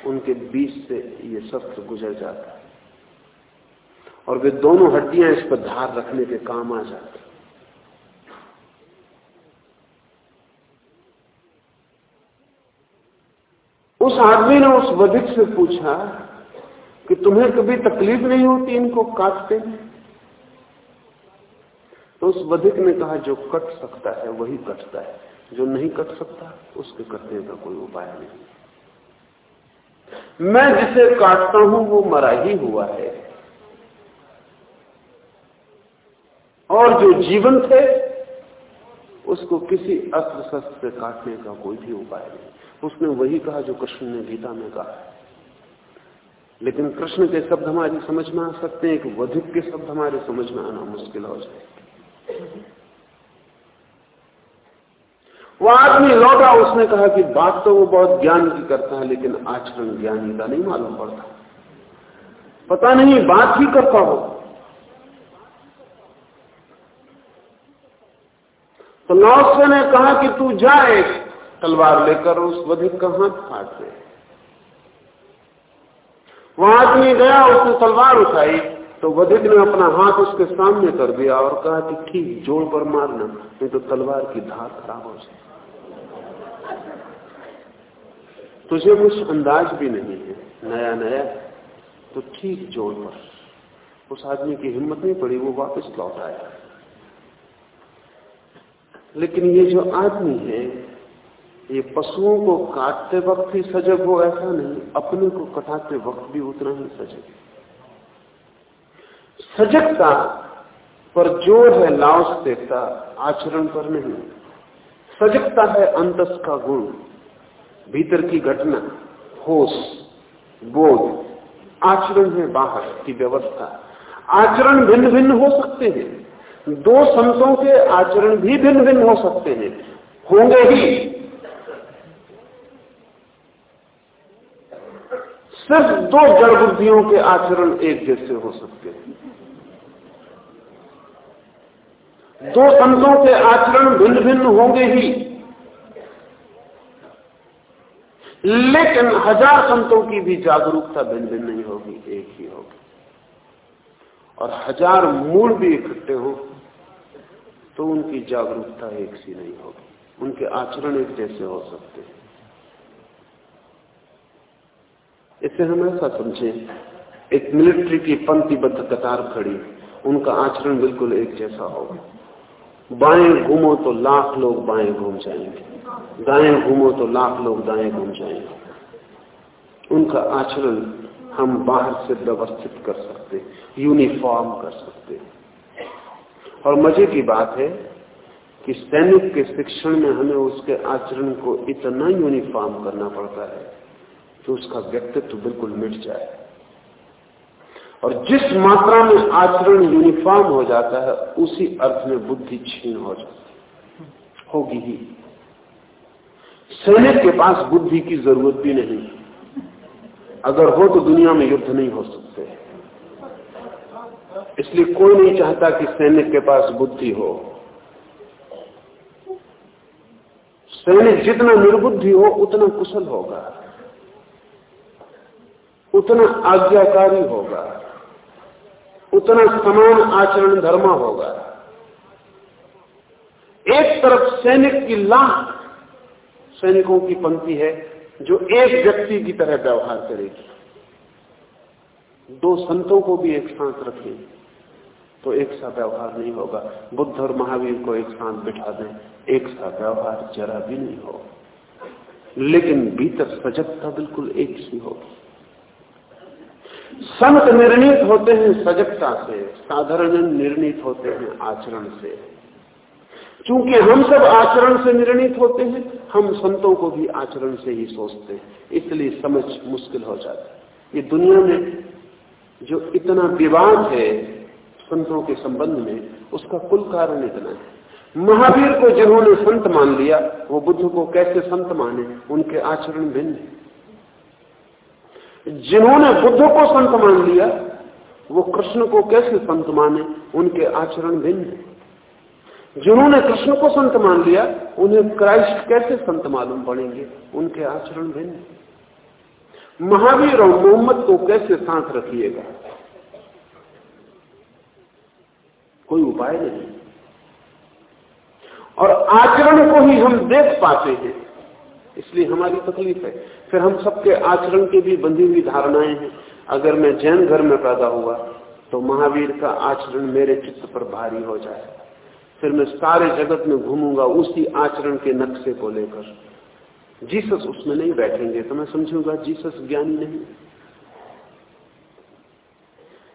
S2: उनके बीच से ये शस्त्र गुजर जाता है। और वे दोनों हड्डियाँ इस पर धार रखने के काम आ जाती उस आदमी ने उस वधिक से पूछा कि तुम्हें कभी तकलीफ़ नहीं होती इनको काटते तो उस वधिक ने कहा, जो कट सकता है वही कटता है, जो नहीं कट सकता, उसके कटने का कोई उपाय नहीं। मैं जिसे काटता हूँ, वो मरा ही हुआ है। और जो जीवन थे, उसको किसी अस्त्र शस्त्र से काटने का कोई भी उपाय नहीं। उसने वही कहा जो कृष्ण ने गीता में कहा लेकिन कृष्ण के शब्द हमारी समझ में आ सकते हैं कि वधिक के शब्द हमारे समझ में आना मुश्किल हो जाए। वो आदमी लौटा, उसने कहा कि बात तो वो बहुत ज्ञान की करता है, लेकिन आचरण ज्ञानी का नहीं मालूम पड़ता। पता नहीं बात ही करता हो। तो नौसे ने कहा कि तू जाए तलवार लेकर उस वधिक का हाथ काट दे। वहाँ आदमी गया, उसने तलवार उठाई तो वधिक ने अपना हाथ उसके सामने कर दिया और कहा कि ठीक, जोड़ पर मारना, नहीं तो तलवार की धार खराब हो जाए। तुझे कुछ अंदाज भी नहीं है नया नया तो ठीक जोड़ पर। उस आदमी की हिम्मत नहीं पड़ी, वो वापस लौट आया। लेकिन ये जो आदमी है, ये पशुओं को काटते वक्त ही सजग हो, ऐसा नहीं, अपने को कटाते वक्त भी उतना ही सजग सजगता पर ज़ोर है लाओस देखता आचरण पर नहीं। सजगता है अंतस का गुण, भीतर की घटना, होश, बोध, आचरण है बाहर की व्यवस्था। आचरण भिन्न भिन्न हो सकते हैं। दो संतों के आचरण भी भिन्न भिन्न हो सकते हैं। होंगे ही। सिर्फ़ दो जड़ बुद्धियों के आचरण एक जैसे हो सकते हैं। दो संतों के आचरण भिन्न भिन्न होंगे ही। लेकिन हज़ार संतों की भी जागरूकता भिन्न भिन्न नहीं होगी, एक ही होगी। और हज़ार मूल भी इकट्ठे हो तो उनकी जागरूकता एक सी नहीं होगी। उनके आचरण एक जैसे हो सकते हैं। इसे हम ऐसा समझें, एक मिलिट्री की पंक्तिबद्ध कतार खड़ी, उनका आचरण बिल्कुल एक जैसा होगा। बाएँ घूमो तो लाख लोग बाएँ घूम जाएँगे। दाएँ घूमो तो लाख लोग दाएँ घूम जाएँगे। उनका आचरण हम बाहर से व्यवस्थित कर सकते यूनिफॉर्म कर सकते। और मज़े की बात है कि सैनिक के शिक्षण में हमें उसके आचरण को इतना यूनिफॉर्म करना पड़ता है तो उसका व्यक्तित्व बिल्कुल मिट जाए। और जिस मात्रा में आचरण यूनिफॉर्म हो जाता है, उसी अर्थ में बुद्धि छीन हो जाती होगी ही। सैनिक के पास बुद्धि की ज़रूरत भी नहीं। अगर हो तो दुनिया में युद्ध नहीं हो सकते। इसलिए कोई नहीं चाहता कि सैनिक के पास बुद्धि हो। सैनिक जितना निर्बुद्धि हो, उतना कुशल होगा। उतना आज्ञाकारी होगा। उतना समान आचरण धर्मा होगा। एक तरफ़ सैनिक की लाख सैनिकों की पंक्ति है, जो एक व्यक्ति की तरह व्यवहार करेगी। दो संतों को भी एक साथ रखें तो एक सा व्यवहार नहीं होगा। बुद्ध और महावीर को एक साथ बिठा दें, एक सा व्यवहार जरा भी नहीं होगा। लेकिन भीतर सजगता बिल्कुल एक ही होगी। संत निर्णित होते हैं सजगता से, साधारण निर्णित होते हैं आचरण से। क्योंकि हम सब आचरण से निर्णित होते हैं, हम संतों को भी आचरण से ही सोचते हैं। इसलिए समझ मुश्किल हो जाता है। ये दुनिया में जो इतना विवाद है संतों के संबंध में, उसका कुल कारण इतना है। महावीर को जिन्होंने संत मान लिया, वो बुद्ध को कैसे संत माने? उनके आचरण भिन्न है। जिन्होंने बुद्ध को संत मान लिया, वो कृष्ण को कैसे संत माने? उनके आचरण भिन्न है। जिन्होंने कृष्ण को संत मान लिया, उन्हें क्राइस्ट कैसे संत मालूम पड़ेंगे? उनके आचरण भिन्न महावीर और मोहम्मद को कैसे साथ रखिएगा? कोई उपाय नहीं। और आचरण को ही हम देख पाते हैं। इसलिए हमारी तकलीफ़ है। फिर हम सबके आचरण के भी बंधी हुई धारणाएँ हैं। अगर मैं जैन घर में पैदा हुआ तो महावीर का आचरण मेरे चित्त पर भारी हो जाए फिर मैं सारे जगत में घूमूँगा उसी आचरण के नक्शे को लेकर। जीसस उसमें नहीं बैठेंगे तो मैं समझूँगा जीसस ज्ञानी नहीं।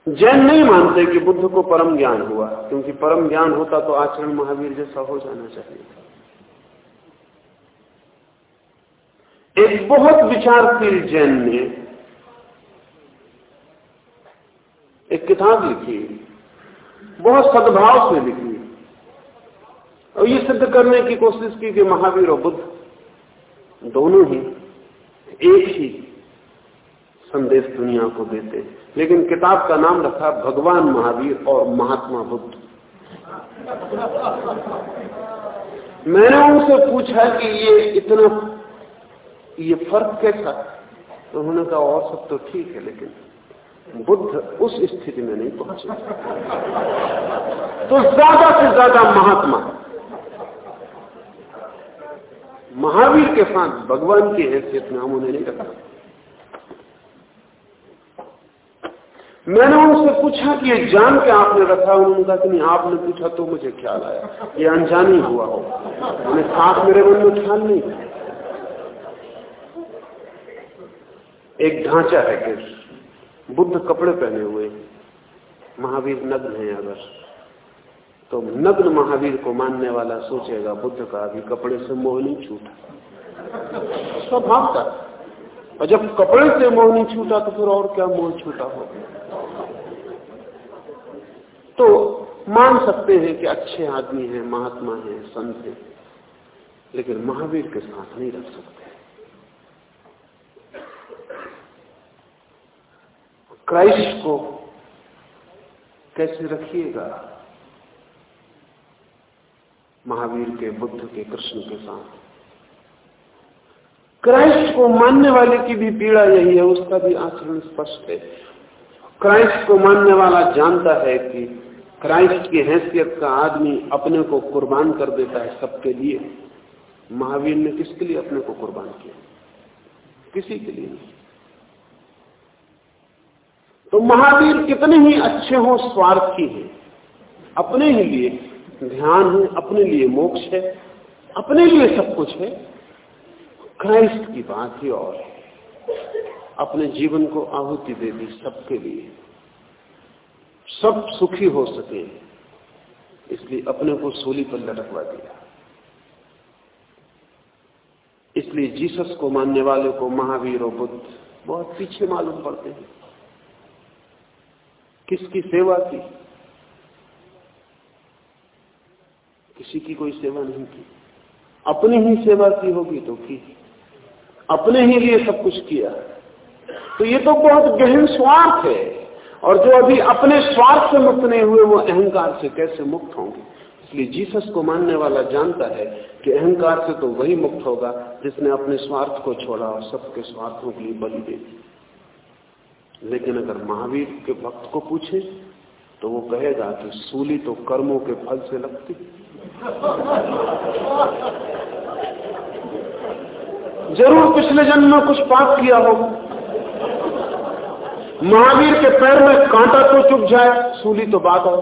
S2: जैन नहीं मानते कि बुद्ध को परम ज्ञान हुआ, क्योंकि परम ज्ञान होता तो आचरण महावीर जैसा हो जाना चाहिए एक बहुत विचारशील जैन ने एक किताब लिखी, बहुत सद्भाव से लिखी, और ये सिद्ध करने की कोशिश की कि महावीर और बुद्ध दोनों ही एक ही संदेश दुनिया को देते लेकिन किताब का नाम रखा भगवान महावीर और महात्मा बुद्ध। मैंने उनसे पूछा कि ये इतना, ये फ़र्क कैसा? तो उन्होंने कहा, और सब तो ठीक है, लेकिन बुद्ध उस स्थिति में नहीं पहुँचे। तो ज़्यादा से ज़्यादा महात्मा। महावीर के साथ भगवान की हैसियत में हम उन्हें नहीं रखा मैंने उनसे पूछा कि ये जान के आपने रखा उन्होंने कहा कि नहीं, आपने पूछा तो मुझे ख्याल आया? ये अनजानी हुआ। हो उन्हें साथ मेरे मन में ख्याल नहीं एक ढांचा है कि बुद्ध कपड़े पहने हुए महावीर नग्न है अगर तो नग्न महावीर को मानने वाला सोचेगा, बुद्ध का अभी कपड़े से मोह नहीं छूटा। स्वभाव का और जब कपड़े से मोह नहीं छूटा तो फिर और क्या मोह छूटा हो तो मान सकते हैं कि अच्छे आदमी हैं, महात्मा हैं, संत हैं, लेकिन महावीर के साथ नहीं रख सकते। क्राइस्ट को कैसे रखिएगा? महावीर के, बुद्ध के, कृष्ण के साथ। क्राइस्ट को मानने वाले की भी पीड़ा यही है, उसका भी आचरण स्पष्ट है। क्राइस्ट को मानने वाला जानता है कि क्राइस्ट की हैसियत का आदमी अपने को कुर्बान कर देता है सबके लिए। महावीर ने किसके लिए अपने को कुर्बान किया? किसी के लिए नहीं। तो महावीर कितने ही अच्छे हो, स्वार्थी हैं, अपने ही लिए ध्यान है, अपने लिए मोक्ष है, अपने लिए सब कुछ है। क्राइस्ट की बात ही और है। अपने जीवन को आहुति दे दी सबके लिए। सब सुखी हो सके, इसलिए अपने को सूली पर लटकवा दिया। इसलिए जीसस को मानने वाले को महावीर और बुद्ध बहुत पीछे मालूम पड़ते हैं। किसकी सेवा की? किसी की कोई सेवा नहीं की। अपनी ही सेवा की होगी तो की। अपने ही लिए सब कुछ किया। तो ये तो बहुत गहन स्वार्थ है। और जो अभी अपने स्वार्थ से मुक्त नहीं हुए, वो अहंकार से कैसे मुक्त होंगे? इसलिए जीसस को मानने वाला जानता है कि अहंकार से तो वही मुक्त होगा जिसने अपने स्वार्थ को छोड़ा और सबके स्वार्थों के लिए बलि दे दी। लेकिन अगर महावीर के भक्त को पूछे तो वो कहेगा कि सूली तो कर्मों के फल से लगती। ज़रूर पिछले जन्म में कुछ पाप किया हो। महावीर के पैर में कांटा तो चुप जाए, सूली तो बात हो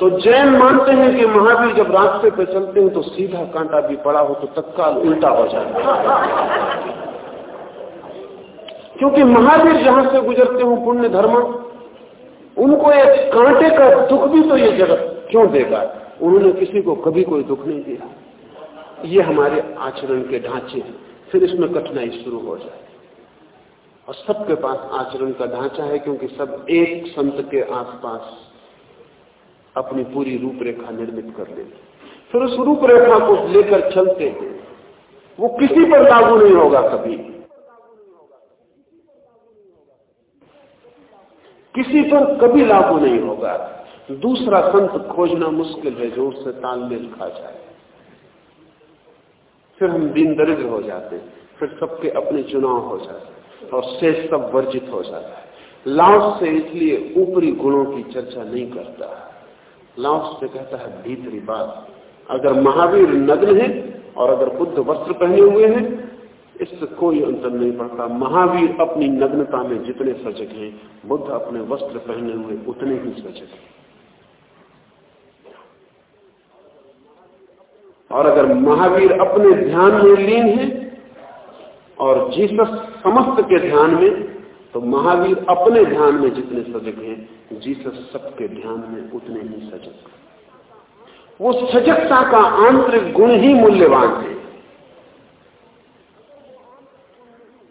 S2: तो जैन मानते हैं कि महावीर जब रास्ते पे चलते हैं तो सीधा कांटा भी पड़ा हो तो तत्काल उल्टा हो जाए। क्योंकि महावीर जहाँ से गुजरते हो, पुण्य धर्म उनको एक कांटे का दुख भी तो ये जगत क्यों देगा? उन्होंने किसी को कभी कोई दुख नहीं दिया। ये हमारे आचरण के ढांचे हैं। फिर इसमें कठिनाई शुरू हो जाए। और सबके पास आचरण का ढांचा है, क्योंकि सब एक संत के आसपास अपनी पूरी रूपरेखा निर्मित कर लेते फिर उस रूपरेखा को लेकर चलते हैं। वो किसी पर लागू नहीं होगा कभी। किसी पर कभी लागू नहीं होगा। दूसरा संत खोजना मुश्किल है जो उससे तालमेल खा जाए। फिर हम दिन दरिद्र हो जाते हैं। फिर सबके अपने चुनाव हो जाते हैं और शेष सब वर्जित हो जाता है। लाओस से इसलिए ऊपरी गुणों की चर्चा नहीं करता। लाओस से कहता है, भीतरी बात। अगर महावीर नग्न है और अगर बुद्ध वस्त्र पहने हुए हैं इससे कोई अंतर नहीं पड़ता। महावीर अपनी नग्नता में जितने सजग हैं, बुद्ध अपने वस्त्र पहने हुए उतने ही सजग हैं। और अगर महावीर अपने ध्यान में लीन है और जीसस समस्त के ध्यान में तो महावीर अपने ध्यान में जितने सजग हैं, जीसस सबके ध्यान में उतने ही सजग वो सजगता का आंतरिक गुण ही मूल्यवान है।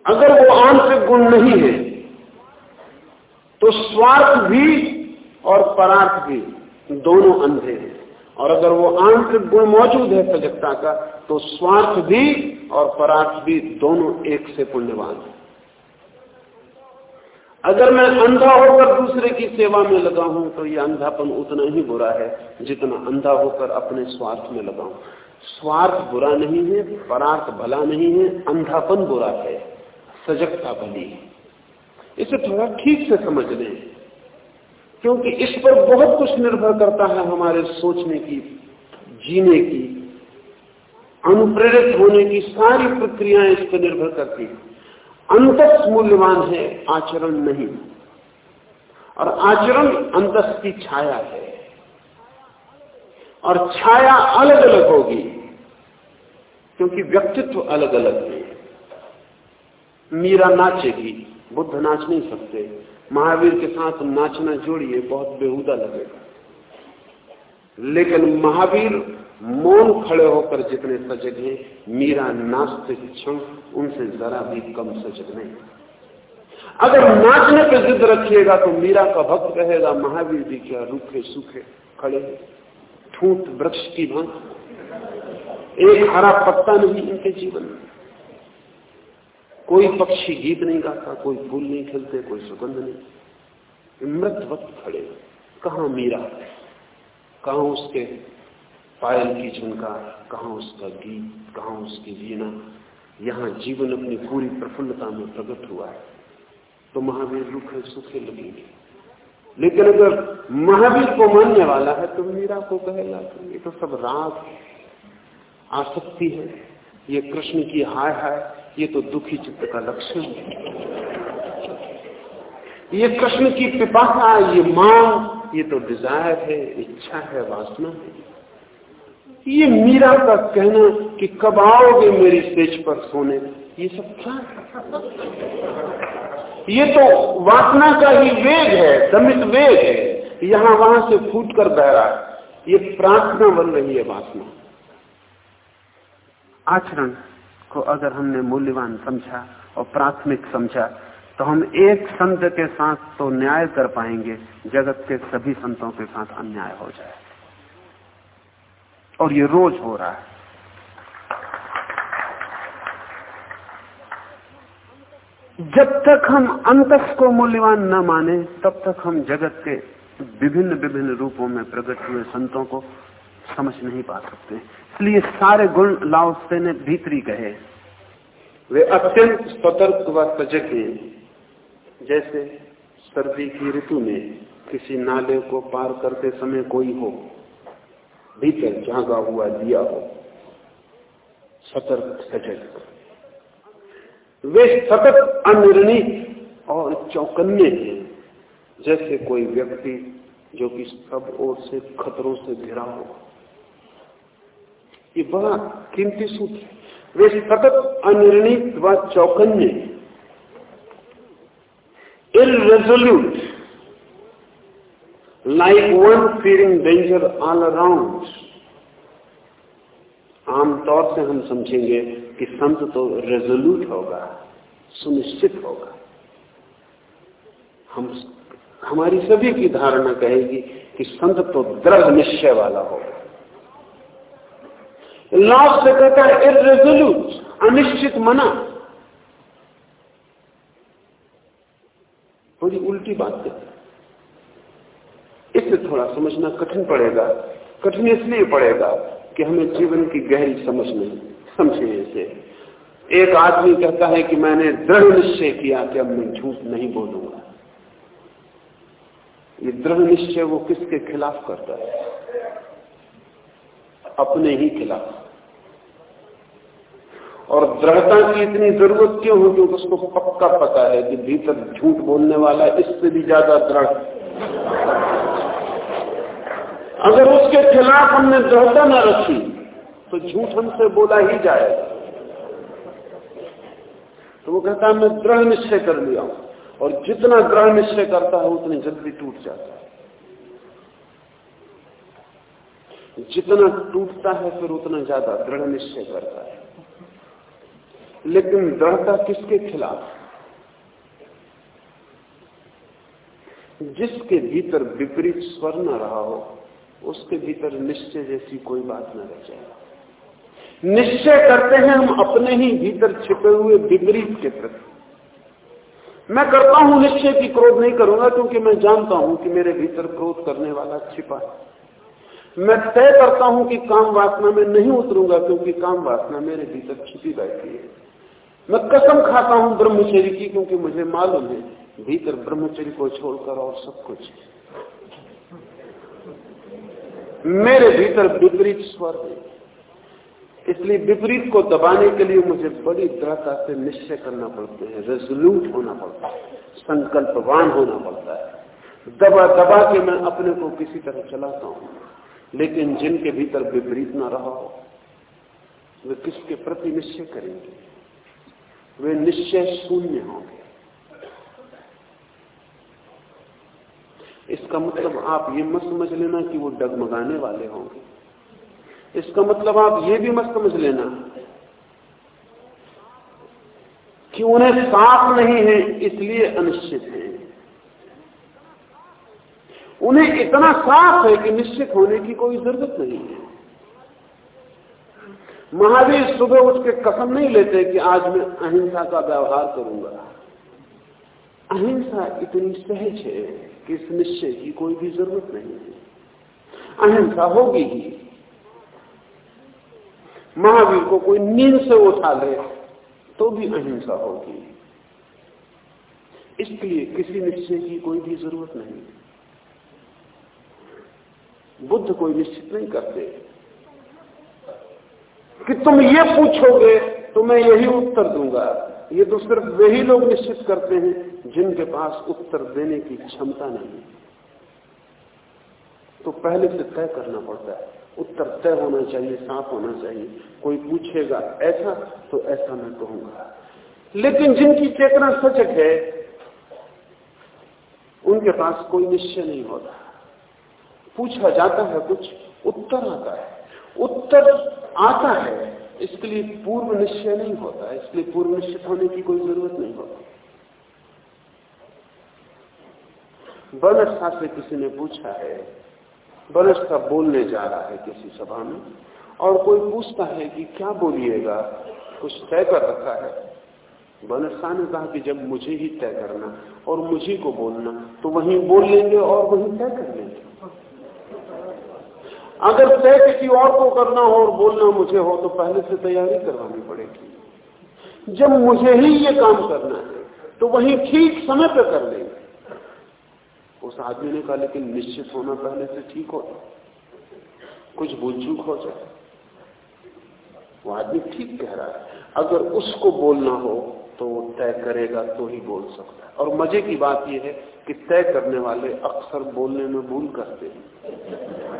S2: अगर वो आंतरिक गुण नहीं है तो स्वार्थ भी और परार्थ भी दोनों अंधे हैं। और अगर वो आंतरिक गुण मौजूद है सजगता का तो स्वार्थ भी और परार्थ भी दोनों एक से पुण्यवान है। अगर मैं अंधा होकर दूसरे की सेवा में लगा हूँ तो यह अंधापन उतना ही बुरा है जितना अंधा होकर अपने स्वार्थ में लगा हूँ। स्वार्थ बुरा नहीं है, परार्थ भला नहीं है, अंधापन बुरा है। सजगता बनी इसे थोड़ा ठीक से समझ लें, क्योंकि इस पर बहुत कुछ निर्भर करता है हमारे सोचने की, जीने की, अनुप्रेरित होने की सारी प्रक्रियाएँ इस पर निर्भर करती है। अंतस मूल्यवान है, आचरण नहीं। और आचरण अंतस की छाया है। और छाया अलग अलग होगी, क्योंकि व्यक्तित्व अलग अलग है। मीरा नाचेगी, बुद्ध नाच नहीं सकते। महावीर के साथ नाचना जोड़िए, बहुत बेहुदा लगेगा। लेकिन महावीर मौन खड़े होकर जितने सजग हैं, मीरा नाचते क्षण उनसे जरा भी कम सजग नहीं। अगर नाचने पर जिद रखिएगा तो मीरा का भक्त कहेगा, महावीर जी क्या रूखे सूखे खड़े ठूट वृक्ष की भांति। एक हरा पत्ता नहीं इनके जीवन में। कोई पक्षी गीत नहीं गाता, कोई फूल नहीं खिलते, कोई सुगंध नहीं। मृत वक्त खड़े। कहा मीरा? कहा उसके पायल की झुनकार? कहा उसका गीत? कहा उसकी वीणा? यहाँ जीवन अपनी पूरी प्रफुल्लता में प्रकट हुआ है। तो महावीर रूखे सूखे लगेंगे। लेकिन अगर महावीर को मानने वाला है तो मीरा को कहेगा कि ये तो सब राग आसक्ति है। ये कृष्ण की हाय हाय ये तो दुखी चित्त का लक्षण ये कृष्ण की पिपासा ये मांग, ये तो डिज़ायर है, इच्छा है, वासना है। ये मीरा का कहना कि कब आओगे मेरी स्टेज पर सोने, ये सब क्या ये तो वासना का ही वेग है, दमित वेग है, यहाँ वहाँ से फूट कर बह रहा है। ये प्रार्थना बन रही है वासना। आचरण। को अगर हमने मूल्यवान समझा और प्राथमिक समझा तो हम एक संत के साथ तो न्याय कर पाएँगे, जगत के सभी संतों के साथ अन्याय हो जाए। और ये रोज हो रहा है। जब तक हम अंतस को मूल्यवान न माने, तब तक हम जगत के विभिन्न विभिन्न रूपों में प्रकट हुए संतों को समझ नहीं पा सकते। इसलिए सारे गुण लाओसे ने भीतरी कहे वे अत्यंत सतर्क व सजग हैं। जैसे सर्दी की ऋतु में किसी नाले को पार करते समय कोई हो, भीतर झागा हुआ दिया हो, सतर्क सजग वे सतत अनिर्णित और चौकन्ने हैं। जैसे कोई व्यक्ति जो कि सब ओर से खतरों से घिरा हो। ये बड़ा कीमती सूत्र वे सतत अनिर्णित व चौकन्ने irresolute, like one fearing danger all around. आमतौर से हम समझेंगे कि संत तो रेजोल्यूट होगा सुनिश्चित होगा। हम हमारी सभी की धारणा कहेगी कि संत तो दृढ़ निश्चय वाला होगा। लॉ से कहता है इरेजोल्यूट अनिश्चित मना। थोड़ी उल्टी बात करता इसे थोड़ा समझना कठिन पड़ेगा। कठिन इसलिए पड़ेगा कि हमें जीवन की गहरी समझ नहीं समझे इसे एक आदमी कहता है कि मैंने दृढ़ निश्चय किया कि अब मैं झूठ नहीं बोलूँगा। ये दृढ़ निश्चय वो किसके खिलाफ करता है? अपने ही खिलाफ। और दृढ़ता की इतनी ज़रूरत क्यों हो क्योंकि उसको पक्का पता है कि भीतर झूठ बोलने वाला इससे भी ज़्यादा दृढ़। अगर उसके खिलाफ हमने दृढ़ता न रखी तो झूठ हमसे बोला ही जाएगा तो वो कहता है, मैं दृढ़ निश्चय कर लिया हूँ। और जितना दृढ़ निश्चय करता है, उतनी जल्दी टूट जाता है। जितना टूटता है, फिर उतना ज़्यादा दृढ़ निश्चय करता है। लेकिन दृढ़ता किसके खिलाफ? जिसके भीतर विपरीत स्वर न रहा हो, उसके भीतर निश्चय जैसी कोई बात न रह जाए। निश्चय करते हैं हम अपने ही भीतर छिपे हुए विपरीत के प्रति। मैं करता हूँ निश्चय की क्रोध नहीं करूँगा, क्योंकि मैं जानता हूँ कि मेरे भीतर क्रोध करने वाला छिपा है। मैं तय करता हूँ कि काम वासना में नहीं उतरूँगा क्योंकि काम वासना मेरे भीतर छिपी बैठी है। मैं कसम खाता हूँ ब्रह्मचर्य की क्योंकि मुझे मालूम है, भीतर ब्रह्मचर्य को छोड़कर और सब कुछ मेरे भीतर विपरीत स्वर है। इसलिए विपरीत को दबाने के लिए मुझे बड़ी दृढ़ता से निश्चय करना पड़ता है रेजोल्यूट होना पड़ता है, संकल्पवान होना पड़ता है। दबा दबा के मैं अपने को किसी तरह चलाता हूँ। लेकिन जिनके भीतर विपरीत ना रहा हो वे किसके प्रति निश्चय करेंगे? वे निश्चय शून्य होंगे। इसका मतलब आप ये मत समझ लेना कि वो डगमगाने वाले होंगे। इसका मतलब आप ये भी मत समझ लेना कि उन्हें साफ़ नहीं है, इसलिए अनिश्चित है। उन्हें इतना साफ़ है कि निश्चित होने की कोई ज़रूरत नहीं है। महावीर सुबह उठ के कसम नहीं लेते कि आज मैं अहिंसा का व्यवहार करूँगा। अहिंसा इतनी सहज है कि इस निश्चय की कोई भी ज़रूरत नहीं है। अहिंसा होगी ही। महावीर को कोई नींद से उठा ले तो भी अहिंसा होगी। इसलिए किसी निश्चय की कोई भी ज़रूरत नहीं। बुद्ध कोई निश्चित नहीं करते। कि तुम ये पूछोगे तो मैं यही उत्तर दूँगा। ये तो सिर्फ़ वही लोग निश्चित करते हैं, जिनके पास उत्तर देने की क्षमता नहीं तो पहले से तय करना पड़ता है। उत्तर तय होना चाहिए, साफ़ होना चाहिए। कोई पूछेगा ऐसा तो ऐसा मैं कहूँगा। लेकिन जिनकी चेतना सचक है, उनके पास कोई निश्चय नहीं होता। पूछा जाता है, कुछ उत्तर आता है। उत्तर आता है, इसके लिए पूर्व निश्चय नहीं होता इसलिए पूर्व निश्चित होने की कोई ज़रूरत नहीं होती। बनस्था से किसी ने पूछा है बनस्था बोलने जा रहा है किसी सभा में, और कोई पूछता है कि क्या बोलिएगा, कुछ तय कर रखा है। बनस्था ने कहा कि जब मुझे ही तय करना और मुझे को बोलना तो वहीं बोल लेंगे और वहीं तय कर लेंगे। अगर तय किसी और को करना हो और बोलना मुझे हो तो पहले से तैयारी करवानी पड़ेगी। जब मुझे ही ये काम करना है तो वही ठीक समय पर कर लेंगे। उस आदमी ने कहा, लेकिन निश्चित होना पहले से ठीक हो। कुछ चूक हो जाए। वो आदमी ठीक कह रहा है। अगर उसको बोलना हो तो वो तय करेगा तो ही बोल सकता है। और मज़े की बात यह है कि तय करने वाले अक्सर बोलने में भूल करते हैं।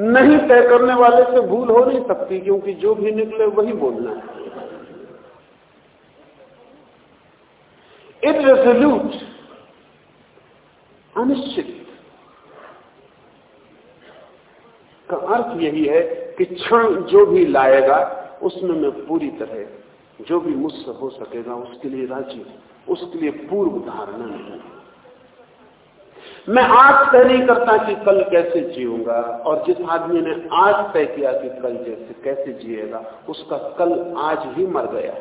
S2: नहीं तय करने वाले से भूल हो नहीं सकती, क्योंकि जो भी निकले वही बोलना है। इरेजोल्यूट अनिश्चित। का अर्थ यही है कि क्षण जो भी लाएगा, उसमें मैं पूरी तरह, जो भी मुझसे हो सकेगा, उसके लिए राज़ी उसके लिए पूर्व धारणा नहीं। मैं आज तय नहीं करता कि कल कैसे जीऊँगा, और जिस आदमी ने आज तय किया कि कल जैसे कैसे जिएगा, उसका कल आज ही मर गया।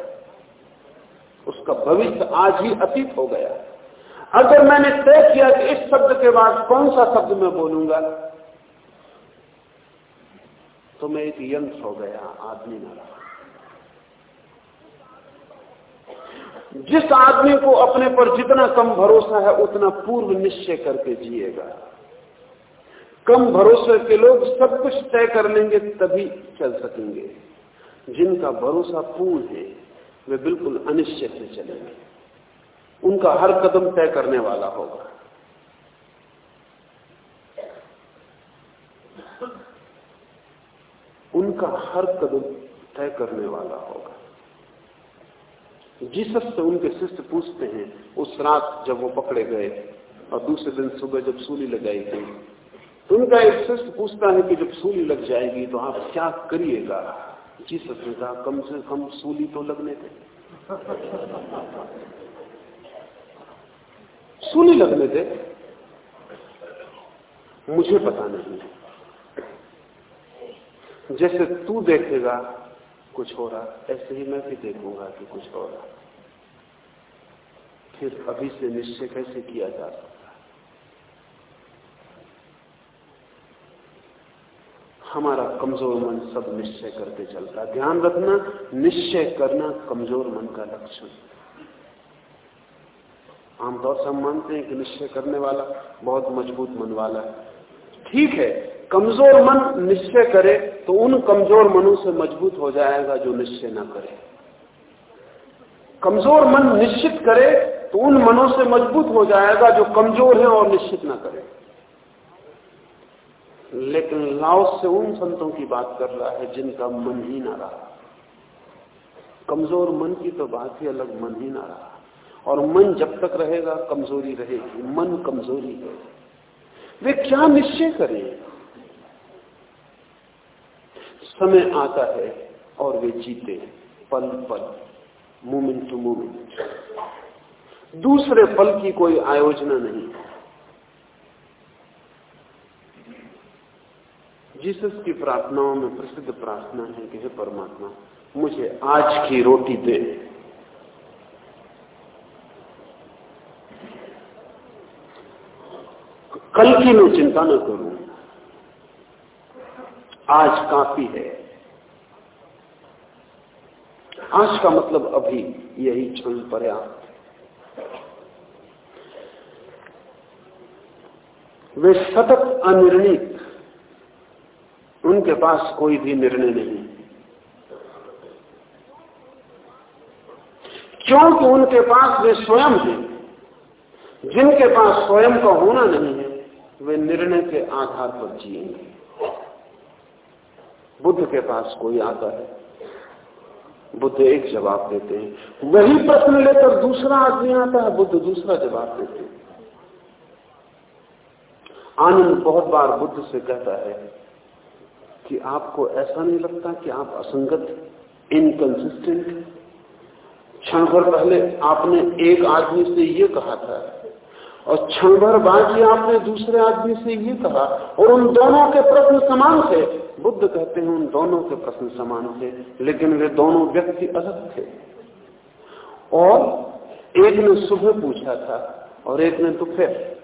S2: उसका भविष्य आज ही अतीत हो गया। अगर मैंने तय किया कि इस शब्द के बाद कौन सा शब्द मैं बोलूँगा तो मैं एक यंत्र हो गया, आदमी ना रहा। जिस आदमी को अपने पर जितना कम भरोसा है, उतना पूर्व निश्चय करके जिएगा। कम भरोसे के लोग सब कुछ तय कर लेंगे, तभी चल सकेंगे। जिनका भरोसा पूर्ण है, वे बिल्कुल अनिश्चित से चलेंगे। उनका हर कदम तय करने वाला होगा। उनका हर कदम तय करने वाला होगा। जीसस से उनके शिष्य पूछते हैं, उस रात जब वो पकड़े गए और दूसरे दिन सुबह जब सूली लगाई गई। उनका एक शिष्य पूछता है कि जब सूली लग जाएगी तो आप क्या करिएगा? जीसस ने कहा कम से कम सूली तो लगने दे। सूली लगने दे? मुझे पता नहीं। जैसे तू देखेगा कुछ हो रहा ऐसे ही मैं भी देखूँगा कि कुछ हो रहा फिर अभी से निश्चय कैसे किया जा सकता हमारा कमज़ोर मन सब निश्चय करते चलता ध्यान रखना, निश्चय करना कमज़ोर मन का लक्षण आमतौर से हम मानते हैं कि निश्चय करने वाला बहुत मज़बूत मन वाला है। ठीक है, कमज़ोर मन निश्चय करे तो उन कमज़ोर मनों से मज़बूत हो जाएगा जो निश्चय ना करे। कमज़ोर मन निश्चित करे तो उन मनों से मज़बूत हो जाएगा जो कमज़ोर है और निश्चित ना करे। लेकिन लाओस से उन संतों की बात कर रहा है जिनका मन ही ना रहा। कमज़ोर मन की तो बात ही अलग, मन ही ना रहा। और मन जब तक रहेगा, कमज़ोरी रहेगी, मन कमज़ोरी है। वे क्या निश्चय करें? समय आता है और वे जीते पल पल। मोमेंट टू मोमेंट दूसरे पल की कोई आयोजना नहीं। जीसस की प्रार्थनाओं में प्रसिद्ध प्रार्थना है कि हे परमात्मा, मुझे आज की रोटी दे। कल की मैं चिंता न करूँ। आज काफ़ी है। आज का मतलब अभी यही क्षण पर्याप्त वे सतत अनिर्णित। उनके पास कोई भी निर्णय नहीं। क्योंकि उनके पास वे स्वयं हैं। जिनके पास स्वयं का होना नहीं है, वे निर्णय के आधार पर जिएँगे। बुद्ध के पास कोई आता है। बुद्ध एक जवाब देते हैं। वही प्रश्न लेकर दूसरा आदमी आता है, बुद्ध दूसरा जवाब देते हैं। आनंद बहुत बार बुद्ध से कहता है कि आपको ऐसा नहीं लगता कि आप असंगत इनकंसिस्टेंट क्षण भर पहले आपने एक आदमी से ये कहा था और क्षण भर बाद आपने दूसरे आदमी से ये कहा और उन दोनों के प्रश्न समान थे। बुद्ध कहते हैं, उन दोनों के प्रश्न समान थे, लेकिन वे दोनों व्यक्ति अलग थे। और एक ने सुबह पूछा था और एक ने दोपहर।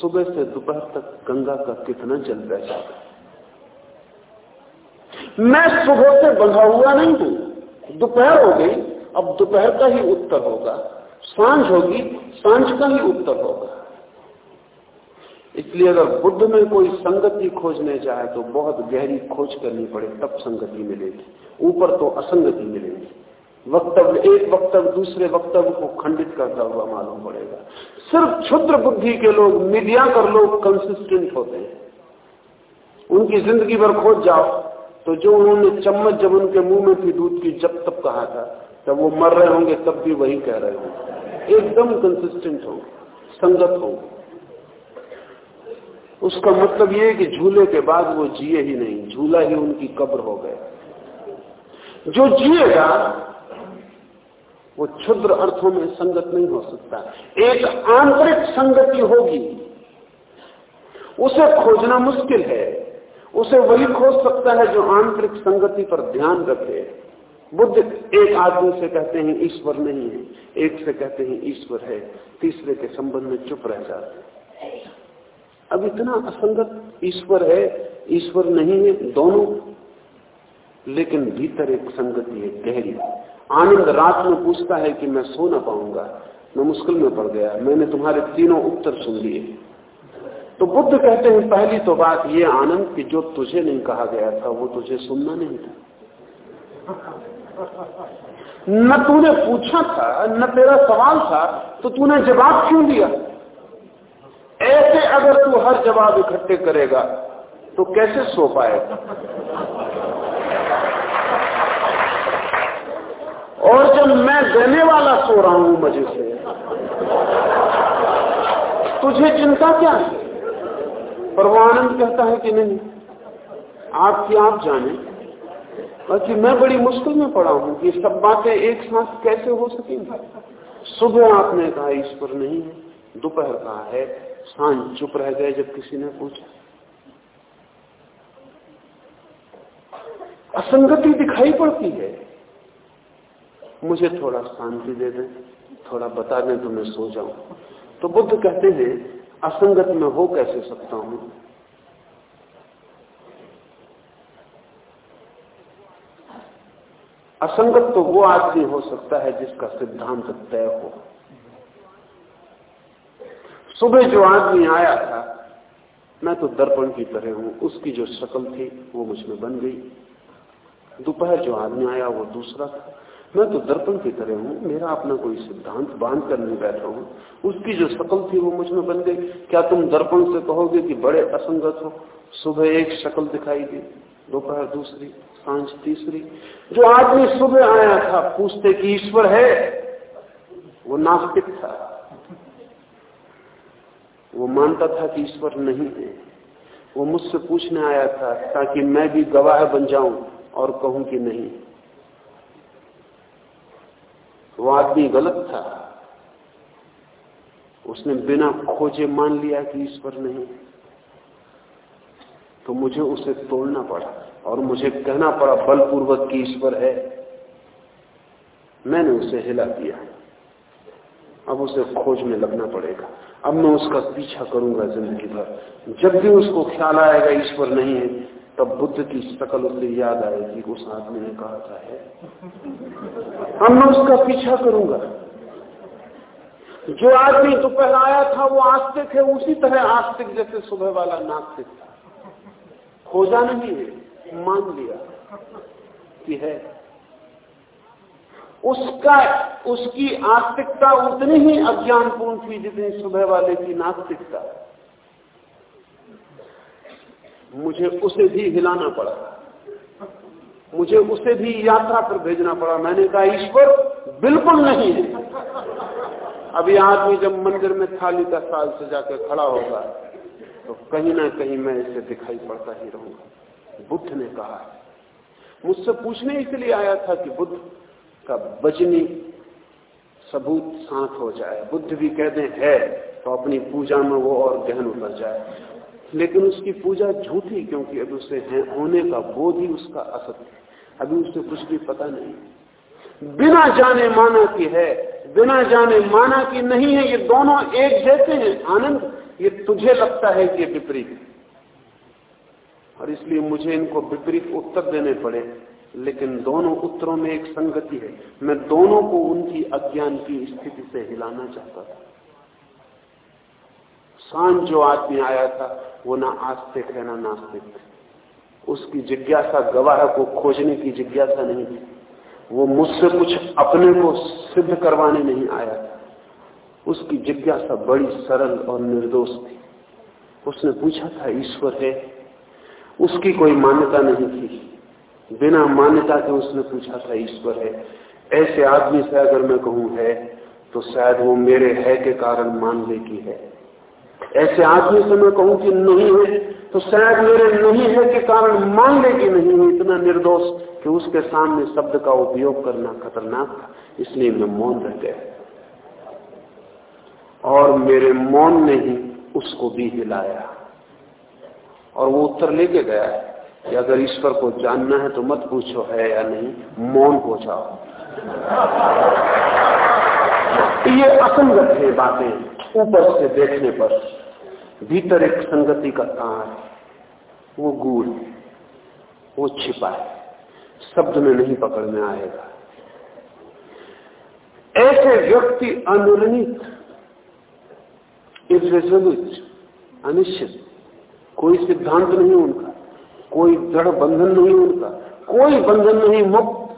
S2: सुबह से दोपहर तक गंगा का कितना जल बैठा था। मैं सुबह से बंधा हुआ नहीं हूँ। दोपहर हो गई, अब दोपहर का ही उत्तर होगा। साँझ होगी, साँझ का ही उत्तर होगा। इसलिए अगर बुद्ध में कोई संगति खोजने जाए तो बहुत गहरी खोज करनी पड़े, तब संगति मिलेगी। ऊपर तो असंगति मिलेगी। वक्तव्य, एक वक्तव्य, दूसरे वक्तव्य को खंडित करता हुआ मालूम पड़ेगा। सिर्फ़ क्षुद्र बुद्धि के लोग, मीडिया कर लोग कंसिस्टेंट होते हैं। उनकी ज़िंदगी भर खोज जाओ। तो जो उन्होंने चम्मच जब उनके मुँह में थी, दूध की जब तब कहा था, तब वो मर रहे होंगे, तब भी वही कह रहे होंगे। एकदम कंसिस्टेंट हो संगत हो उसका मतलब ये है कि झूले के बाद वो जिए ही नहीं, झूला ही उनकी कब्र हो गया। जो जिएगा, वो क्षुद्र अर्थों में संगत नहीं हो सकता। एक आंतरिक संगति होगी। उसे खोजना मुश्किल है। उसे वही खोज सकता है जो आंतरिक संगति पर ध्यान रखे। बुद्ध एक आदमी से कहते हैं, ईश्वर नहीं है। एक से कहते हैं, ईश्वर है। तीसरे के संबंध में चुप रह जाते अब इतना असंगत ईश्वर है, ईश्वर नहीं है दोनों। लेकिन भीतर एक संगति है, गहरी। आनंद रात में पूछता है कि मैं सो ना पाऊँगा। मैं मुश्किल में पड़ गया। मैंने तुम्हारे तीनों उत्तर सुन लिए। तो बुद्ध कहते हैं, पहली तो बात ये आनंद कि जो तुझे नहीं कहा गया था, वो तुझे सुनना नहीं था। न तूने पूछा था, न तेरा सवाल था तो तूने जवाब क्यों दिया? ऐसे अगर तू हर जवाब इकट्ठे करेगा तो कैसे सो पाएगा? और जब मैं देने वाला सो रहा हूँ मज़े से, तुझे चिंता क्या है? पर वो आनंद कहता है कि नहीं, आपकी आप जाने। बाकी मैं बड़ी मुश्किल में पड़ा हूँ कि सब बातें एक साथ कैसे हो सकेंगी? सुबह आपने कहा, ईश्वर नहीं है, दोपहर कहा है साँझ चुप रह गए जब किसी ने पूछा। असंगति दिखाई पड़ती है। मुझे थोड़ा शांति दे दें, थोड़ा बता दें तो मैं सो जाऊँ। तो बुद्ध कहते हैं, असंगत में हो कैसे सकता हूँ? असंगत तो वो आदमी हो सकता है जिसका सिद्धांत तय हो। सुबह जो आदमी आया था, मैं तो दर्पण की तरह हूँ, उसकी जो शक्ल थी, वो मुझमें बन गई। दोपहर जो आदमी आया, वो दूसरा था। मैं तो दर्पण की तरह हूँ, मेरा अपना कोई सिद्धांत बाँध कर नहीं बैठा हूँ। उसकी जो शक्ल थी, वो मुझमें बन गई। क्या तुम दर्पण से कहोगे कि बड़े असंगत हो? सुबह एक शक्ल दिखाई दी, दोपहर दूसरी, साँझ तीसरी। जो आदमी सुबह आया था, पूछते कि ईश्वर है? वो नास्तिक था। वो मानता था कि ईश्वर नहीं है। वो मुझसे पूछने आया था ताकि मैं भी गवाह बन जाऊँ और कहूँ कि नहीं। वो आदमी गलत था। उसने बिना खोजे मान लिया कि ईश्वर नहीं। तो मुझे उसे तोड़ना पड़ा और मुझे कहना पड़ा, बलपूर्वक कि ईश्वर है। मैंने उसे हिला दिया। अब उसे खोज में लगना पड़ेगा। अब मैं उसका पीछा करूँगा ज़िंदगी भर। जब भी उसको ख्याल आएगा, ईश्वर नहीं है, तब बुद्ध की शकल उसे याद आएगी, उस आदमी ने कहा था, है? अब मैं उसका पीछा करूँगा। जो आदमी दोपहर आया था, वो आस्तिक है, उसी तरह आस्तिक जैसे सुबह वाला नास्तिक था। खोजा नहीं है, मान लिया कि है। उसका, उसकी आस्तिकता उतनी ही अज्ञानपूर्ण थी जितनी सुबह वाले की नास्तिकता। मुझे उसे भी हिलाना पड़ा। मुझे उसे भी यात्रा पर भेजना पड़ा। मैंने कहा, ईश्वर, बिल्कुल नहीं है। अभी आदमी जब मंदिर में थाली का साल से जाकर खड़ा होगा तो कहीं ना कहीं मैं इसे दिखाई पड़ता ही रहूँगा। बुद्ध ने कहा मुझसे पूछने इसलिए आया था कि बुद्ध का बजनी सबूत साथ हो जाए। बुद्ध भी कहते हैं। तो अपनी पूजा में वो और गहन उतर जाए। लेकिन उसकी पूजा झूठी, क्योंकि अभी उसे है होने का बोध ही उसका असत है। अभी उसे कुछ भी पता नहीं। बिना जाने माना की है, बिना जाने माना की नहीं है, ये दोनों एक जैसे हैं। आनंद, ये तुझे लगता है कि विपरीत और इसलिए मुझे इनको विपरीत उत्तर देने पड़े। लेकिन दोनों उत्तरों में एक संगति है। मैं दोनों को उनकी अज्ञान की स्थिति से हिलाना चाहता था। साँझ जो आदमी आया था, वो ना आस्तिक है, ना नास्तिक उसकी जिज्ञासा, गवाह को खोजने की जिज्ञासा नहीं थी। वो मुझसे कुछ अपने को सिद्ध करवाने नहीं आया था। उसकी जिज्ञासा बड़ी सरल और निर्दोष थी। उसने पूछा था, ईश्वर है? उसकी कोई मान्यता नहीं थी। बिना मान्यता के उसने पूछा था ईश्वर है? ऐसे आदमी से अगर मैं कहूँ है तो शायद वो मेरे है के कारण मान ले की है। ऐसे आदमी से मैं कहूँ कि नहीं है तो शायद मेरे नहीं है के कारण मान ले कि नहीं है। इतना निर्दोष कि उसके सामने शब्द का उपयोग करना खतरनाक था, इसलिए मैं मौन रह गया। और मेरे मौन ने ही उसको भी हिलाया। और वो उत्तर लेके गया कि अगर ईश्वर को जानना है तो मत पूछो, है या नहीं? मौन हो जाओ। ये असंगत है बातें ऊपर से देखने पर। भीतर एक संगति का तार वो गूढ़ वो छिपा है। शब्द में नहीं पकड़ में आएगा। ऐसे व्यक्ति अनुरणित इरेजोल्यूट अनिश्चित, कोई सिद्धांत नहीं उनका। कोई दृढ़ बंधन नहीं उनका कोई बंधन नहीं मुक्त,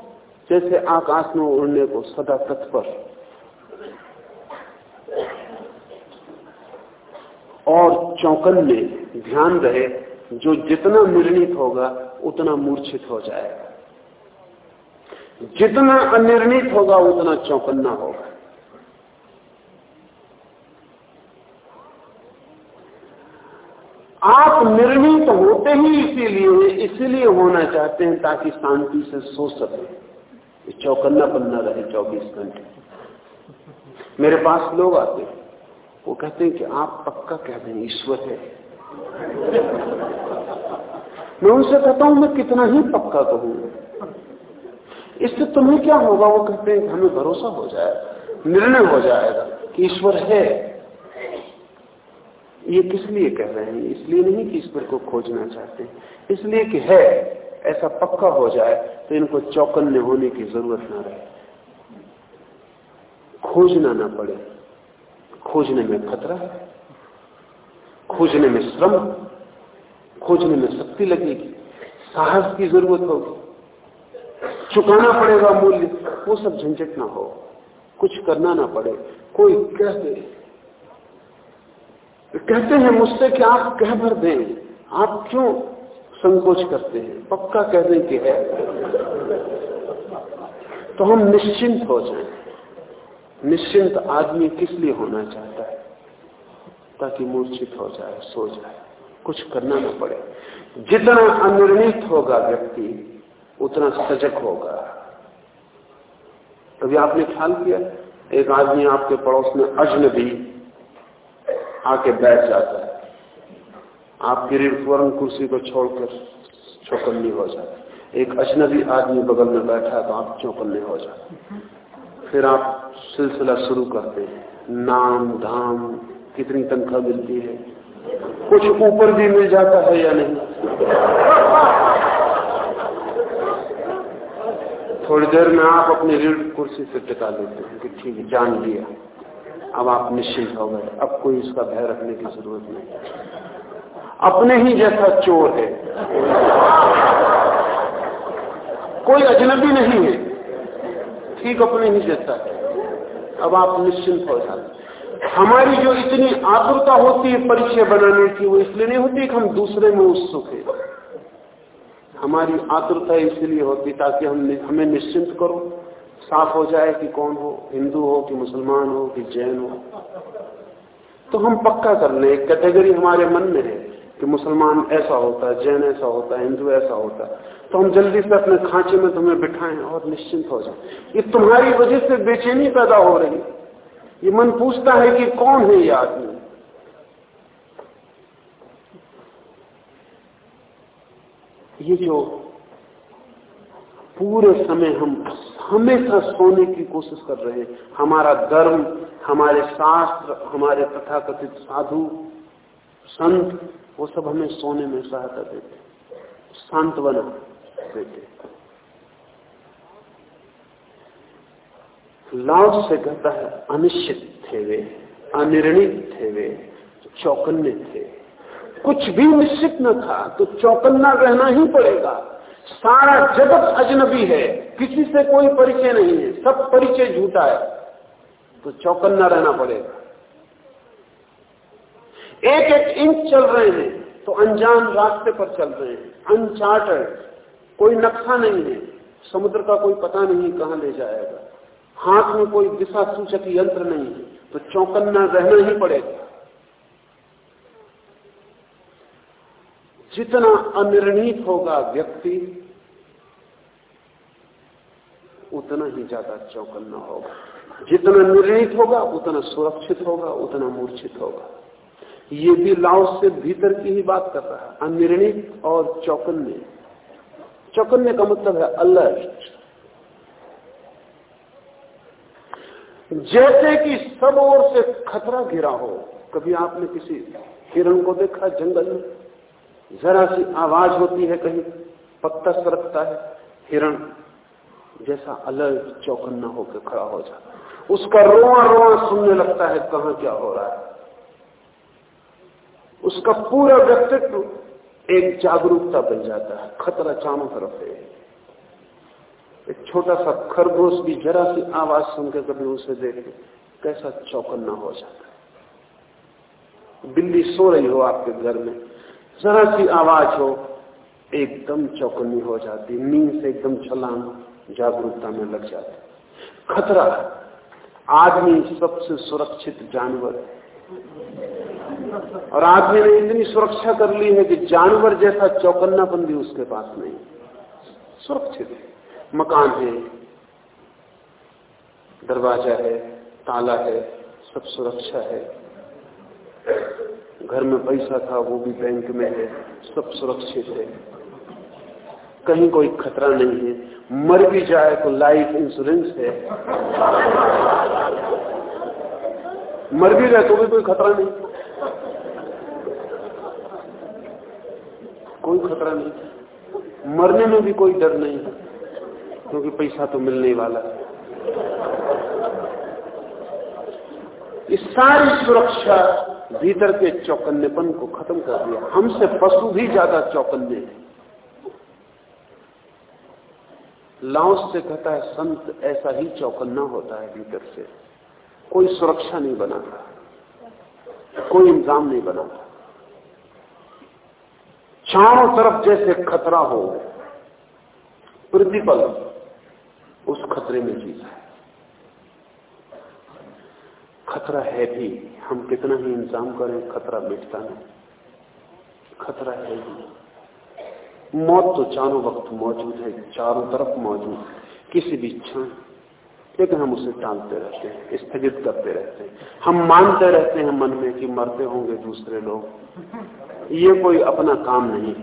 S2: जैसे आकाश में उड़ने को सदा तत्पर। और चौकन में ध्यान रहे, जो जितना निर्णित होगा, उतना मूर्छित हो जाएगा। जितना अनिर्णित होगा, उतना चौकन्ना होगा। आप निर्णित होते ही इसीलिए इसीलिए होना चाहते हैं ताकि शांति से सो सके। चौकन्ना बनना रहे चौबीस घंटे। मेरे पास लोग आते हैं। वो कहते हैं कि आप पक्का कह दें, ईश्वर है। मैं उनसे कहता हूँ, मैं कितना ही पक्का कहूँ। इससे तुम्हें क्या होगा? वो कहते हैं हमें भरोसा हो जाएगा, निर्णय हो जाएगा कि ईश्वर है। ये किस लिए कह रहे हैं? इसलिए नहीं कि ईश्वर को खोजना चाहते इसलिए कि है, ऐसा पक्का हो जाए तो इनको चौकन्ने होने की ज़रूरत ना रहे। खोजना ना पड़े। खोजने में खतरा है। खोजने में श्रम, खोजने में शक्ति लगेगी। साहस की ज़रूरत होगी। चुकाना पड़ेगा मूल्य। वो सब झंझट ना हो। कुछ करना ना पड़े। कोई कह दे कहते हैं, मुझसे कि आप कह भर दें, आप क्यों संकोच करते हैं? पक्का कह दें कि है। तो हम निश्चिंत हो जाएँ। निश्चिंत आदमी किस लिए होना चाहता है? ताकि मूर्छित हो जाए, सो जाए। कुछ करना ना पड़े। जितना अनिर्णित होगा व्यक्ति, उतना सजग होगा। कभी आपने ख्याल किया? एक आदमी आपके पड़ोस में अजनबी आके बैठ जाता है। आपकी ऋण कुर्सी को छोड़कर चौकन्नी हो जाए एक अजनबी आदमी बगल में बैठा है तो आप चौकन्ने हो जाते फिर आप सिलसिला शुरू करते हैं। नाम, धाम, कितनी तनख्वाह मिलती है? कुछ ऊपर भी मिल जाता है या नहीं? थोड़ी देर में आप अपनी रीढ़ कुर्सी से टिका लेते हैं कि ठीक है, जान लिया। अब आप निश्चिंत हो गए। अब कोई इसका भय रखने की ज़रूरत नहीं। अपने ही जैसा चोर है। कोई अजनबी नहीं है। ठीक अपने ही जैसा है। अब आप निश्चिंत हो जाते हमारी जो इतनी आतुरता होती है परिचय बनाने की, वो इसलिए नहीं होती कि हम दूसरे में उत्सुक है। हमारी आतुरता इसलिए होती ताकि हम हमें निश्चिंत करो। साफ़ हो जाए कि कौन हो, हिंदू हो कि मुसलमान हो कि जैन हो। तो हम पक्का कर ले, एक कैटेगरी हमारे मन में है कि मुसलमान ऐसा होता है, जैन ऐसा होता है, हिंदू ऐसा होता है। तो हम जल्दी से अपने खांचे में तुम्हें बिठाएँ और निश्चिंत हो जाए। ये तुम्हारी वजह से बेचैनी पैदा हो रही ये मन पूछता है कि कौन है ये आदमी? ये जो पूरे समय हम हमेशा सोने की कोशिश कर रहे हैं। हमारा धर्म, हमारे शास्त्र, हमारे तथाकथित साधु, संत, वो सब हमें सोने में सहायता देते सांत्वना देते लाभ से कहता है, अनिश्चित थे वे, अनिर्णित थे वे, चौकन्ने थे। कुछ भी निश्चित न था तो चौकन्ना रहना ही पड़ेगा। सारा जगत अजनबी है। किसी से कोई परिचय नहीं है। सब परिचय झूठा है। तो चौकन्ना रहना पड़ेगा। एक एक इंच चल रहे हैं तो अनजान रास्ते पर चल रहे हैं। अनचार्टर्ड कोई नक्शा नहीं है। समुद्र का कोई पता नहीं कहाँ ले जाएगा। हाथ में कोई दिशा सूचक यंत्र नहीं है। तो चौकन्ना रहना ही पड़ेगा। जितना अनिर्णित होगा व्यक्ति, उतना ही ज़्यादा चौकन्ना होगा। जितना निर्णित होगा, उतना सुरक्षित होगा, उतना मूर्छित होगा। ये भी लाओ से भीतर की ही बात कर रहा है। अनिर्णित और चौकन्ने। चौकन्ने का मतलब है अलर्ट। जैसे कि सब ओर से खतरा घिरा हो, कभी आपने किसी हिरण को देखा जंगल में? जरा सी आवाज़ होती है कहीं, पत्ता सरकता है, हिरण जैसा अलर्ट चौकन्ना होकर खड़ा हो जाता है। उसका रोआ रोआ सुनने लगता है, कहा क्या हो रहा है? उसका पूरा व्यक्तित्व एक जागरूकता बन जाता है, खतरा चारों तरफ़ है। एक छोटा सा खरगोश भी जरा सी आवाज़ सुनकर कभी उसे देखे, कैसा चौकन्ना हो जाता है। बिल्ली सो रही हो आपके घर में जरा सी आवाज़ हो, एकदम चौकन्नी हो जाती, नींद से एकदम छलांग, जागरूकता में लग जाती। खतरा, आदमी सबसे सुरक्षित जानवर। है और आदमी ने इतनी सुरक्षा कर ली है कि जानवर जैसा चौकन्नापन भी उसके पास नहीं। सुरक्षित है। मकान है, दरवाज़ा है, ताला है, सब सुरक्षा है। घर में पैसा था, वो भी बैंक में है, सब सुरक्षित है। कहीं कोई खतरा नहीं है। मर भी जाए तो लाइफ इंश्योरेंस है। मर भी रहे तो भी कोई खतरा नहीं। कोई खतरा नहीं मरने में भी कोई डर नहीं क्योंकि पैसा तो मिलने वाला है। इस सारी सुरक्षा भीतर के चौकन्नेपन को खत्म कर दिया। हमसे पशु भी ज़्यादा चौकन्ने हैं। लाओस से कहता है, संत, ऐसा ही चौकन्ना होता है भीतर से। कोई सुरक्षा नहीं बनाता। कोई इंतज़ाम नहीं बनाता। चारों तरफ़ जैसे खतरा हो, प्रतिपल उस खतरे में जीता है। खतरा है भी। हम कितना ही इंतज़ाम करें, खतरा मिटता नहीं। खतरा है भी मौत तो चारों वक्त मौजूद है, चारों तरफ़ मौजूद किसी भी क्षण। लेकिन हम उसे टालते रहते हैं, स्थगित करते रहते हैं। हम मानते रहते हैं मन में कि मरते होंगे दूसरे लोग। ये कोई अपना काम नहीं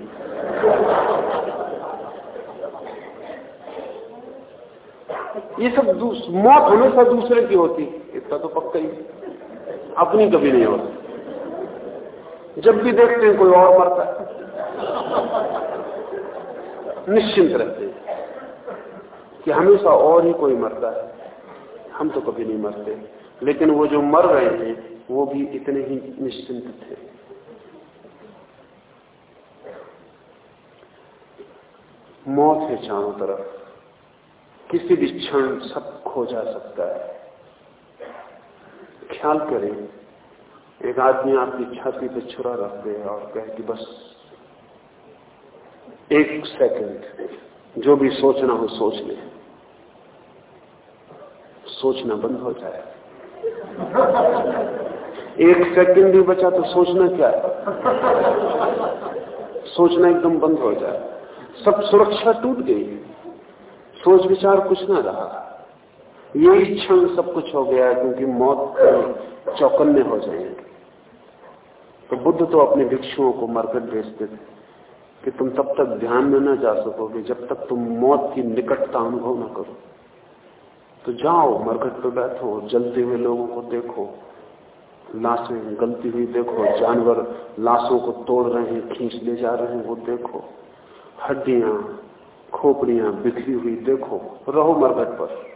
S2: ये सब मौत हमेशा दूसरे की होती इतना तो पक्का ही। अपनी कभी नहीं होती। जब भी देखते हैं, कोई और मरता है। निश्चिंत रहते हैं कि हमेशा और ही कोई मरता है। हम तो कभी नहीं मरते। लेकिन वो जो मर रहे हैं, वो भी इतने ही निश्चिंत थे। मौत है चारों तरफ़। किसी भी क्षण सब खो जा सकता है। ख्याल करें, एक आदमी आपकी छाती पे छुरा रख दे और कहे कि बस, एक सेकंड जो भी सोचना हो सोच ले। सोचना बंद हो जाए। एक सेकंड भी बचा तो सोचना क्या? है सोचना एकदम बंद हो जाए। सब सुरक्षा टूट गई। सोच विचार कुछ ना रहा। यही क्षण सब कुछ हो गया क्योंकि मौत चौकन्ने हो जाएँगे। तो बुद्ध तो अपने भिक्षुओं को मरकर भेजते थे कि तुम तब तक ध्यान में न जा सकोगे जब तक तुम मौत की निकटता अनुभव न करो। तो जाओ मरकट पर बैठो, जलते हुए लोगों को देखो, लाशें गलती हुई देखो, जानवर लाशों को तोड़ रहे हैं, खींच ले जा रहे हैं, वो देखो। हड्डियाँ खोपड़ियाँ बिखरी हुई देखो, रहो मरघट पर।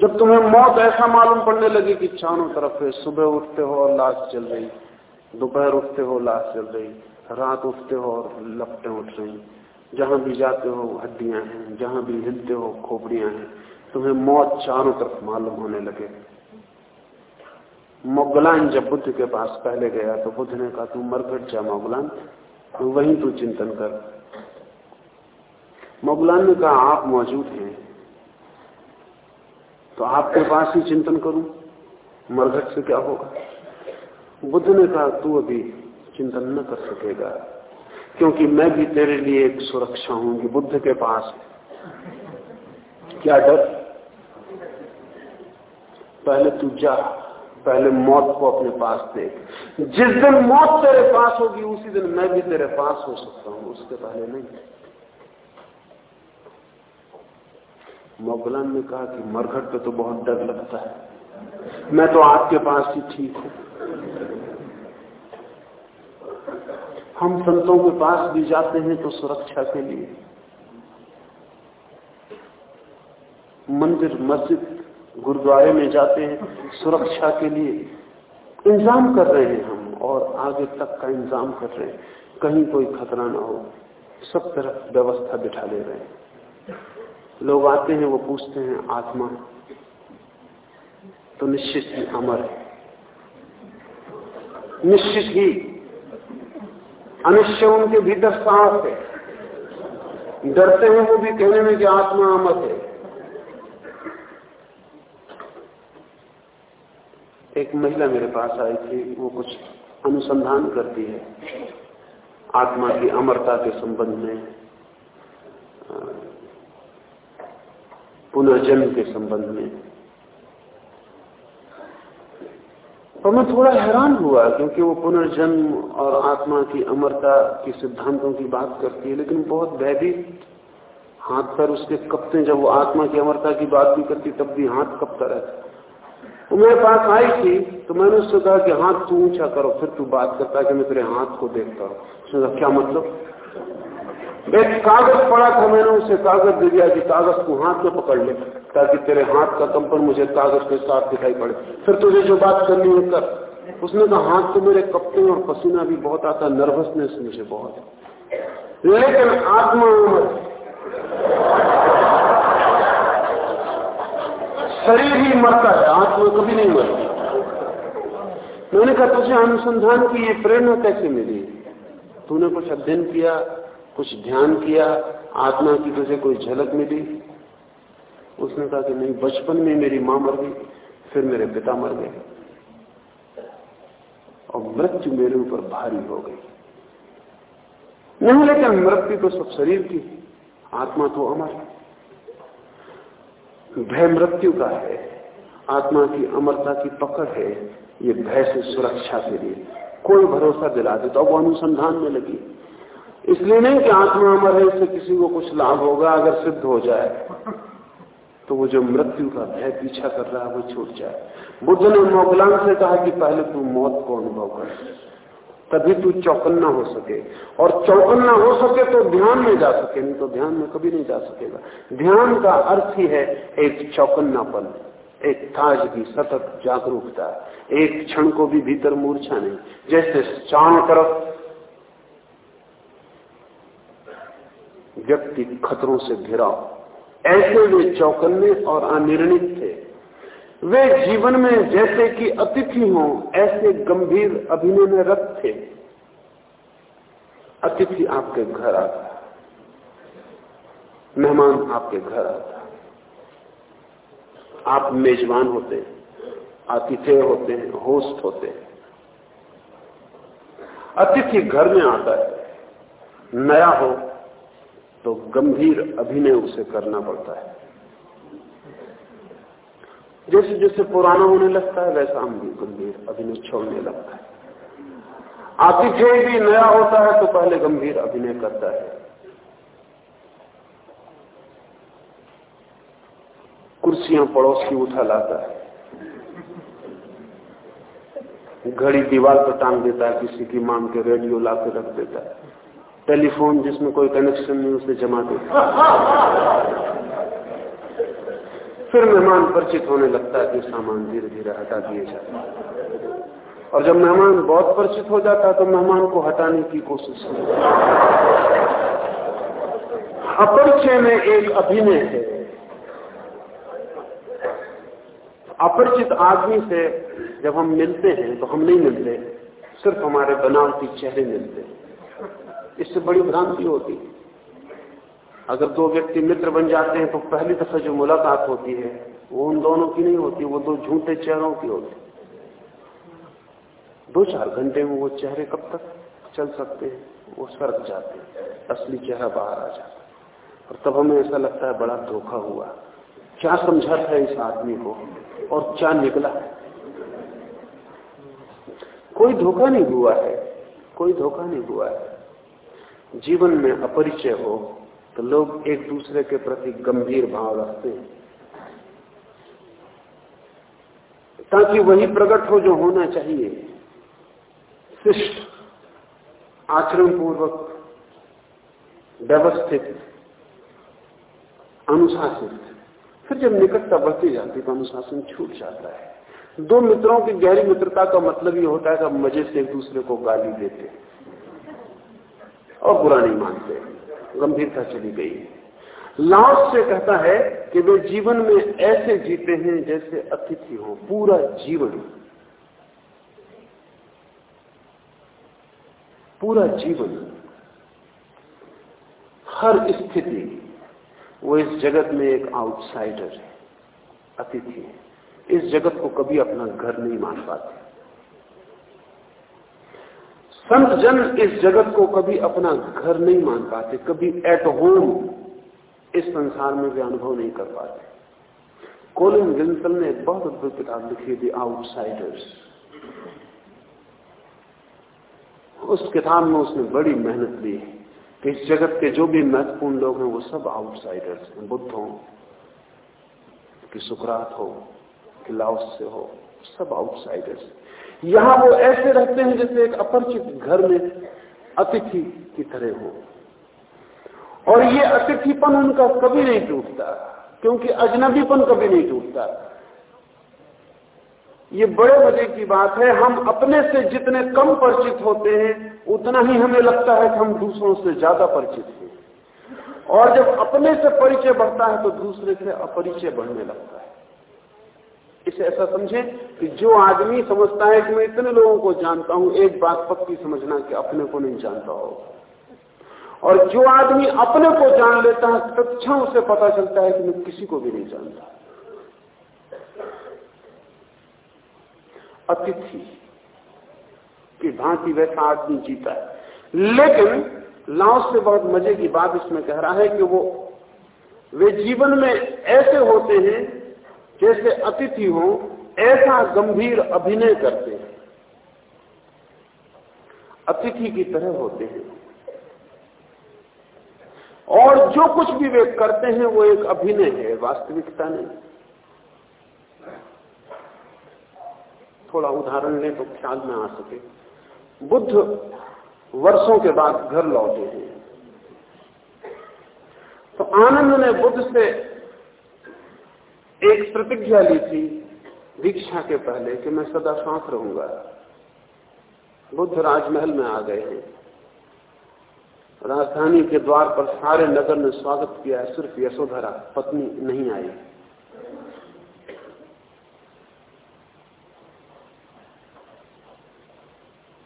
S2: जब तुम्हें मौत ऐसा मालूम पड़ने लगी कि चारों तरफ़ है सुबह उठते हो और लाश चल रही, दोपहर उठते हो, लाश चल रही, रात उठते हो और लपटें उठ रही। जहाँ भी जाते हो, हड्डियाँ हैं, जहाँ भी हिलते हो, खोपड़ियाँ हैं। तुम्हें मौत चारों तरफ़ मालूम होने लगे। मोगलान जब बुद्ध के पास पहले गया तो बुद्ध ने कहा, तू मरघट जा, मोगलान। वहीं तू चिंतन कर। मोगलान ने कहा, आप मौजूद हैं। तो आपके पास ही चिंतन करूँ, मरघट से क्या होगा? बुद्ध ने कहा, तू अभी चिंतन न कर सकेगा, क्योंकि मैं भी तेरे लिए एक सुरक्षा हूँ कि बुद्ध के पास क्या डर? पहले तू जा, पहले मौत को अपने पास देख। जिस दिन मौत तेरे पास होगी, उसी दिन मैं भी तेरे पास हो सकता हूँ उसके पहले नहीं। मोगलान ने कहा कि मरघट पे तो बहुत डर लगता है। मैं तो आपके पास ही ठीक हूँ। हम संतों के पास भी जाते हैं तो सुरक्षा के लिए। मंदिर, मस्जिद, गुरुद्वारे में जाते हैं, सुरक्षा के लिए इंतज़ाम कर रहे हैं हम और आगे तक का इंतज़ाम कर रहे हैं। कहीं कोई खतरा ना हो, सब तरफ़ व्यवस्था बिठा ले रहे हैं। लोग आते हैं, वो पूछते हैं, आत्मा तो निश्चित ही अमर है। निश्चित ही अनिश्चय उनके भीतर साफ़ है। डरते हैं वो भी कहने में कि आत्मा अमर है। एक महिला मेरे पास आई थी, वो कुछ अनुसंधान करती है आत्मा की अमरता के संबंध में। पुनर्जन्म के संबंध में। तो मैं थोड़ा हैरान हुआ, क्योंकि वो पुनर्जन्म और आत्मा की अमरता के सिद्धांतों की बात करती है, लेकिन बहुत भयभीत हाथ पर उसके कपते, जब वो आत्मा की अमरता की बात भी करती, तब भी हाथ कपता रहता। वो मेरे पास आई थी तो मैंने उससे कहा कि हाथ तू ऊँचा करो, फिर तू बात करता कि मैं तेरे हाथ को देखता हूँ। उसने क्या मतलब? एक कागज़ पड़ा था मैंने उसे कागज़ दे दिया कि कागज़ को हाथ में पकड़ ले, ताकि तेरे हाथ का कंपन मुझे कागज़ के साथ दिखाई पड़े। फिर तुझे जो बात करनी है कर। उसने कहा, हाथ तो मेरे कपड़े और पसीना भी बहुत आता नर्वसनेस मुझे बहुत लेकिन आत्मा शरीर ही मरता है, आत्मा कभी नहीं मरती। मैंने कहा, तुझे अनुसंधान की ये प्रेरणा कैसे मिली? तूने कुछ अध्ययन किया? कुछ ध्यान किया, आत्मा की तुझे कोई झलक मिली। उसने कहा कि नहीं, बचपन में मेरी माँ मर गई, फिर मेरे पिता मर गए। और मृत्यु मेरे ऊपर भारी हो गई। नहीं, लेकिन मृत्यु तो सब शरीर की, आत्मा तो अमर भय मृत्यु का है, आत्मा की अमरता की पकड़ है, ये भय से सुरक्षा के लिए कोई भरोसा दिला दे तो वो अनुसंधान में लगी। इसलिए नहीं कि आत्मा अमर है, इससे किसी को कुछ लाभ होगा, अगर सिद्ध हो जाए। तो वो जो मृत्यु का भय पीछा कर रहा है, वो छूट जाए। बुद्ध ने मोगलान से कहा कि पहले तू मौत को अनुभव कर। तभी तू चौकन्ना हो सके। और चौकन्ना हो सके तो ध्यान में जा सके, नहीं तो ध्यान में कभी नहीं जा सकेगा। ध्यान का अर्थ ही है एक चौकन्नापन। एक ताजगी सतत जागरूकता। एक क्षण को भी भीतर मूर्छा नहीं। जैसे चारों तरफ़ व्यक्ति खतरों से घिरा। ऐसे वे चौकन्ने और अनिर्णित थे। वे जीवन में जैसे कि अतिथि हों, ऐसे गंभीर अभिनय में रत थे। अतिथि आपके घर आता मेहमान आपके घर आता आप मेजबान होते आतिथेय होते हैं, होस्ट होते हैं। अतिथि घर में आता है, नया हो तो गंभीर अभिनय उसे करना पड़ता है। जैसे जैसे पुराना होने लगता है, वैसा हम भी गंभीर अभिनय छोड़ने लगता है। आतिथ्य भी नया होता है तो पहले गंभीर अभिनय करता है। कुर्सियाँ पड़ोस की उठा लाता है। घड़ी दीवार पर टांग देता है, किसी की मांग के रेडियो ला रख देता है। टेलीफोन जिसमें कोई कनेक्शन नहीं उसे जमा देता फिर मेहमान परिचित होने लगता है कि सामान धीरे धीरे हटा दिए जाते और जब मेहमान बहुत परिचित हो जाता है तो मेहमान को हटाने की कोशिश अपरिचय में एक अभिनय है। अपरिचित आदमी से जब हम मिलते हैं तो हम नहीं मिलते, सिर्फ़ हमारे बनावटी चेहरे मिलते इससे बड़ी भ्रांति होती है। अगर दो व्यक्ति मित्र बन जाते हैं तो पहली दफ़ा जो मुलाकात होती है, वो उन दोनों की नहीं होती, वो दो झूठे चेहरों की होती दो चार घंटे में वो चेहरे कब तक चल सकते हैं? वो सरक जाते हैं, असली चेहरा बाहर आ जाता है। और तब हमें ऐसा लगता है बड़ा धोखा हुआ। क्या समझा था इस आदमी को? और क्या निकला? कोई धोखा नहीं हुआ है, कोई धोखा नहीं हुआ है। जीवन में अपरिचय हो तो लोग एक दूसरे के प्रति गंभीर भाव रखते हैं। ताकि वही प्रकट हो जो होना चाहिए। शिष्ट आचरण पूर्वक व्यवस्थित, अनुशासित। फिर जब निकटता बढ़ती जाती तो अनुशासन छूट जाता है। दो मित्रों की गहरी मित्रता का मतलब ये होता है कि मज़े से एक दूसरे को गाली देते और बुरा नहीं मानते। गंभीरता चली गई। लाओस से कहता है कि वे जीवन में ऐसे जीते हैं जैसे अतिथि हो, पूरा जीवन। पूरा जीवन। हर स्थिति, वो इस जगत में एक आउटसाइडर है, अतिथि है। इस जगत को कभी अपना घर नहीं मान पाते। संत जन इस जगत को कभी अपना घर नहीं मान पाते, कभी एट होम इस संसार में भी अनुभव नहीं कर पाते। कोलिन विंसल ने एक बहुत अद्भुत किताब लिखी थी आउटसाइडर्स उस किताब में उसने बड़ी मेहनत ली है कि इस जगत के जो भी महत्वपूर्ण लोग हैं, वो सब आउटसाइडर्स हैं, बुद्ध हो, कि सुकरात हो, कि लाओस से हो, सब आउटसाइडर्स यहाँ वो ऐसे रहते हैं जैसे एक अपरिचित घर में अतिथि की तरह हो। और ये अतिथिपन उनका कभी नहीं टूटता, क्योंकि अजनबीपन कभी नहीं टूटता। ये बड़े मज़े की बात है, हम अपने से जितने कम परिचित होते हैं, उतना ही हमें लगता है कि हम दूसरों से ज़्यादा परिचित हैं। और जब अपने से परिचय बढ़ता है तो दूसरे से अपरिचय बढ़ने लगता है। इसे ऐसा समझे कि जो आदमी समझता है कि मैं इतने लोगों को जानता हूँ, एक बात पक्की समझना कि अपने को नहीं जानता होगा। और जो आदमी अपने को जान लेता है तत्म उसे पता चलता है कि मैं किसी को भी नहीं जानता। अतिथि की भांति वैसा आदमी जीता है। लेकिन लाओस से बहुत मज़े की बात इसमें कह रहा है कि वो, वे जीवन में ऐसे होते हैं जैसे अतिथि हो, ऐसा गंभीर अभिनय करते हैं। अतिथि की तरह होते हैं। और जो कुछ भी वे करते हैं, वो एक अभिनय है, वास्तविकता नहीं। थोड़ा उदाहरण लें तो ख्याल में आ सके। बुद्ध वर्षों के बाद घर लौटे हैं। तो आनंद ने बुद्ध से एक प्रतिज्ञा ली थी दीक्षा के पहले कि मैं सदा सांस रहूँगा। बुद्ध राजमहल में आ गए हैं। राजधानी के द्वार पर सारे नगर ने स्वागत किया है सिर्फ़ यशोधरा, पत्नी नहीं आई।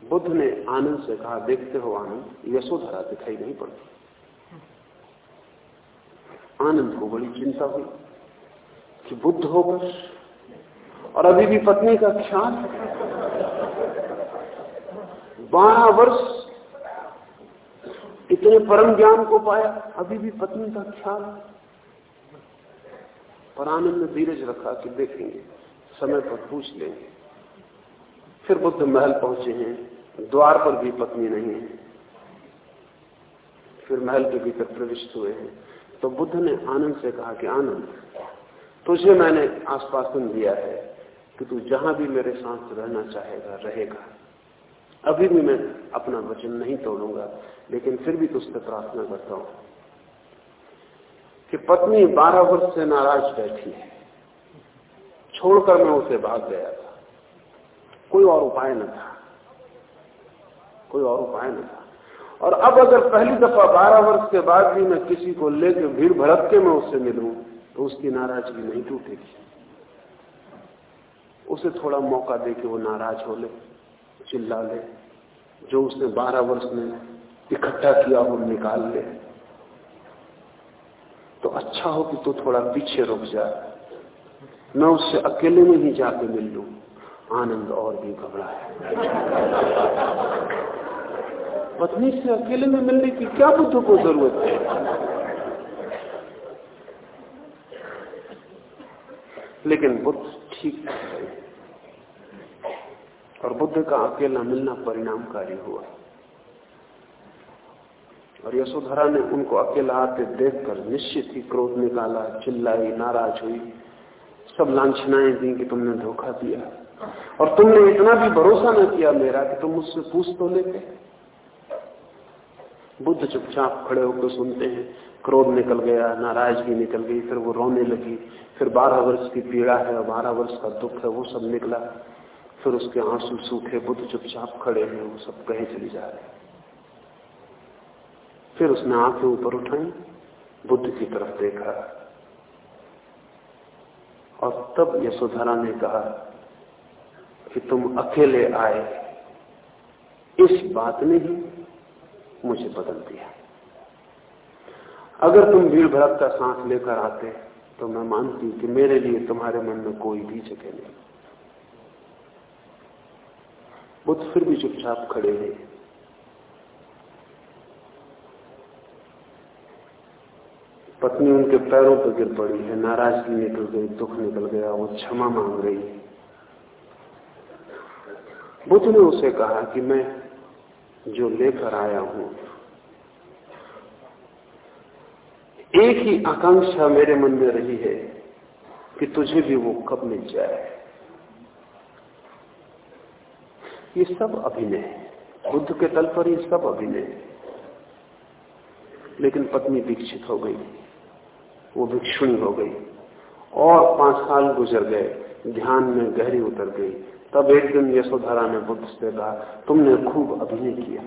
S2: बुद्ध ने आनंद से कहा, देखते हो आनंद, यशोधरा दिखाई नहीं पड़ती। आनंद को बड़ी चिंता हुई। कि बुद्ध होकर और अभी भी पत्नी का ख्याल। बारह वर्ष इतने परम ज्ञान को पाया, अभी भी पत्नी का ख्याल। पर आनंद ने धीरज रखा कि देखेंगे, समय पर पूछ लेंगे। फिर बुद्ध महल पहुँचे हैं, द्वार पर भी पत्नी नहीं है। फिर महल के भीतर प्रविष्ट हुए हैं। तो बुद्ध ने आनंद से कहा कि आनंद तुझे मैंने आश्वासन दिया है कि तू जहाँ भी मेरे साथ रहना चाहेगा, रहेगा। अभी भी मैं अपना वचन नहीं तोड़ूँगा, लेकिन फिर भी तुझसे प्रार्थना करता हूँ कि पत्नी बारह वर्ष से नाराज़ बैठी है। छोड़कर मैं उसे भाग गया था। कोई और उपाय न था। कोई और उपाय न था। और अब अगर पहली दफ़ा बारह वर्ष के बाद भी मैं किसी को लेकर भीड़ भड़क के मैं उससे मिलूं तो उसकी नाराज़गी नहीं टूटेगी। उसे थोड़ा मौका दे के वो नाराज़ हो ले, चिल्ला ले। जो उसने बारह वर्ष में इकट्ठा किया हो निकाल ले। तो अच्छा हो कि तू तो थोड़ा पीछे रुक जा। मैं उससे अकेले में ही जाके मिल लू। आनंद और भी घबरा है पत्नी से अकेले में मिलने की क्या बुद्ध को ज़रूरत है? लेकिन बुद्ध ठीक और बुद्ध का अकेला मिलना परिणामकारी हुआ। और यशोधरा ने उनको अकेला आते देखकर निश्चित ही क्रोध निकाला, चिल्लाई, नाराज़ हुई। सब लाछनाएँ दी कि तुमने धोखा दिया। और तुमने इतना भी भरोसा न किया मेरा कि तुम मुझसे पूछ तो लेते। बुद्ध चुपचाप खड़े होकर सुनते हैं। क्रोध निकल गया, नाराज़गी निकल गई, फिर वो रोने लगी। फिर बारह वर्ष की पीड़ा है बारह वर्ष का दुख है, वो सब निकला। फिर उसके आँसू सूखे, बुद्ध चुपचाप खड़े हैं, वो सब कहे चले जा रहे फिर उसने आँखें ऊपर उठाई, बुद्ध की तरफ़ देखा। और तब यशोधरा ने कहा कि तुम अकेले आए। इस बात ने ही मुझे बदल दिया अगर तुम भीड़ भड़क का सांस लेकर आते तो मैं मानती कि मेरे लिए तुम्हारे मन में कोई भी जगह नहीं। बुद्ध फिर भी चुपचाप खड़े हैं। पत्नी उनके पैरों पर गिर पड़ी है नाराज़गी निकल गई, दुख निकल गया, वो क्षमा मांग रही है। बुद्ध ने उसे कहा कि मैं जो लेकर आया हूँ। एक ही आकांक्षा मेरे मन में रही है कि तुझे भी वो कब मिल जाए। ये सब अभिनय बुद्ध के तल पर ये सब अभिनय लेकिन पत्नी दीक्षित हो गई। वो भिक्षुणी हो गई। और पाँच साल गुजर गए। ध्यान में गहरी उतर गई। तब एक दिन यशोधरा ने बुद्ध से कहा, तुमने खूब अभिनय किया।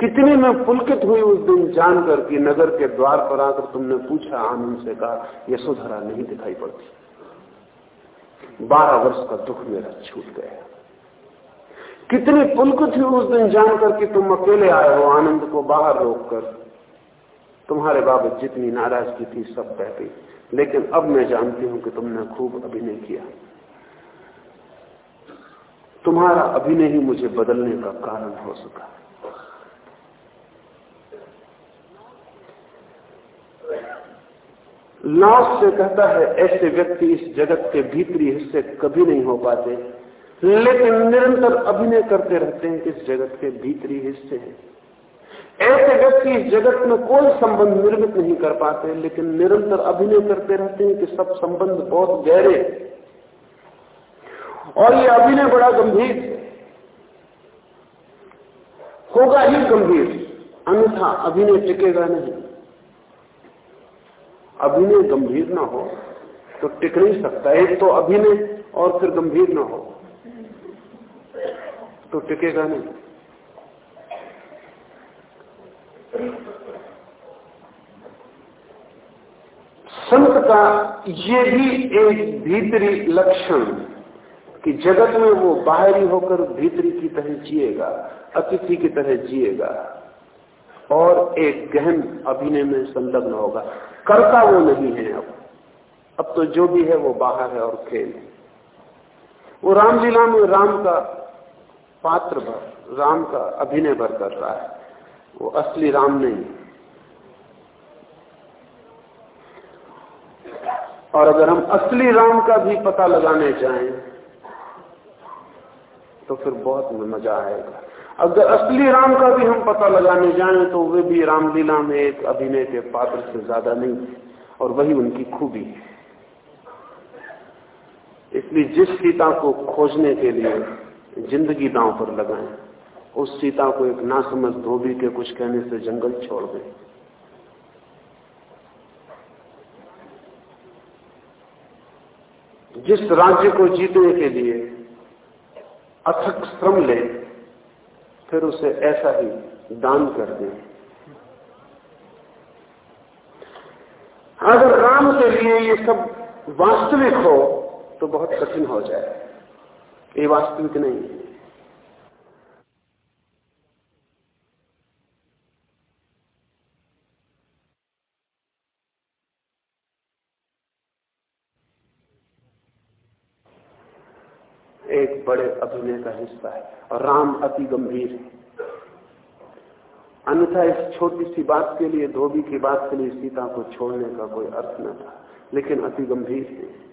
S2: कितनी मैं पुलकित हुई उस दिन जानकर कि नगर के द्वार पर आकर तुमने पूछा, आनंद से कहा, यशोधरा नहीं दिखाई पड़ती। बारह वर्ष का दुख मेरा छूट गया। कितनी पुलकित हुई उस दिन जानकर कि तुम अकेले आए हो, आनंद को बाहर रोककर। तुम्हारे बाबत जितनी नाराज़गी थी, सब बह गई। लेकिन अब मैं जानती हूँ कि तुमने खूब अभिनय किया। तुम्हारा अभिनय ही मुझे बदलने का कारण हो सका। लाश से कहता है, ऐसे व्यक्ति इस जगत के भीतरी हिस्से कभी नहीं हो पाते, लेकिन निरंतर अभिनय करते रहते हैं कि इस जगत के भीतरी हिस्से हैं। ऐसे व्यक्ति इस जगत में कोई संबंध निर्मित नहीं कर पाते, लेकिन निरंतर अभिनय करते रहते हैं कि सब संबंध बहुत गहरे और ये अभिनय बड़ा गंभीर होगा ही गंभीर, अन्यथा अभिनय टिकेगा नहीं। अभिनय गंभीर ना हो तो टिक नहीं सकता। एक तो अभिनय और फिर गंभीर ना हो तो टिकेगा नहीं संत का ये भी एक भीतरी लक्षण कि जगत में वो बाहरी होकर भीतरी की तरह जिएगा, अतिथि की तरह जिएगा और एक गहन अभिनय में संलग्न होगा। करता वो नहीं है अब। अब तो जो भी है वो बाहर है और खेल है। वो रामलीला में राम का पात्र भर, राम का अभिनय भर कर रहा है। वो असली राम नहीं और अगर हम असली राम का भी पता लगाने जाएँ तो फिर बहुत मज़ा आएगा। अगर असली राम का भी हम पता लगाने जाएँ तो वे भी रामलीला में एक अभिनय के पात्र से ज़्यादा नहीं और वही उनकी खूबी है। इसलिए जिस सीता को खोजने के लिए ज़िंदगी दांव पर लगाएँ, उस सीता को एक नासमझ धोबी के कुछ कहने से जंगल छोड़ दें। जिस राज्य को जीतने के लिए अथक श्रम ले, फिर उसे ऐसा ही दान कर दे। अगर राम के लिए ये सब वास्तविक हो तो बहुत कठिन हो जाए। ये वास्तविक नहीं है एक बड़े अभिनय का हिस्सा है और राम अति गंभीर है। अन्यथा इस छोटी सी बात के लिए, धोबी की बात के लिए सीता को छोड़ने का कोई अर्थ न था, लेकिन अति गंभीर है।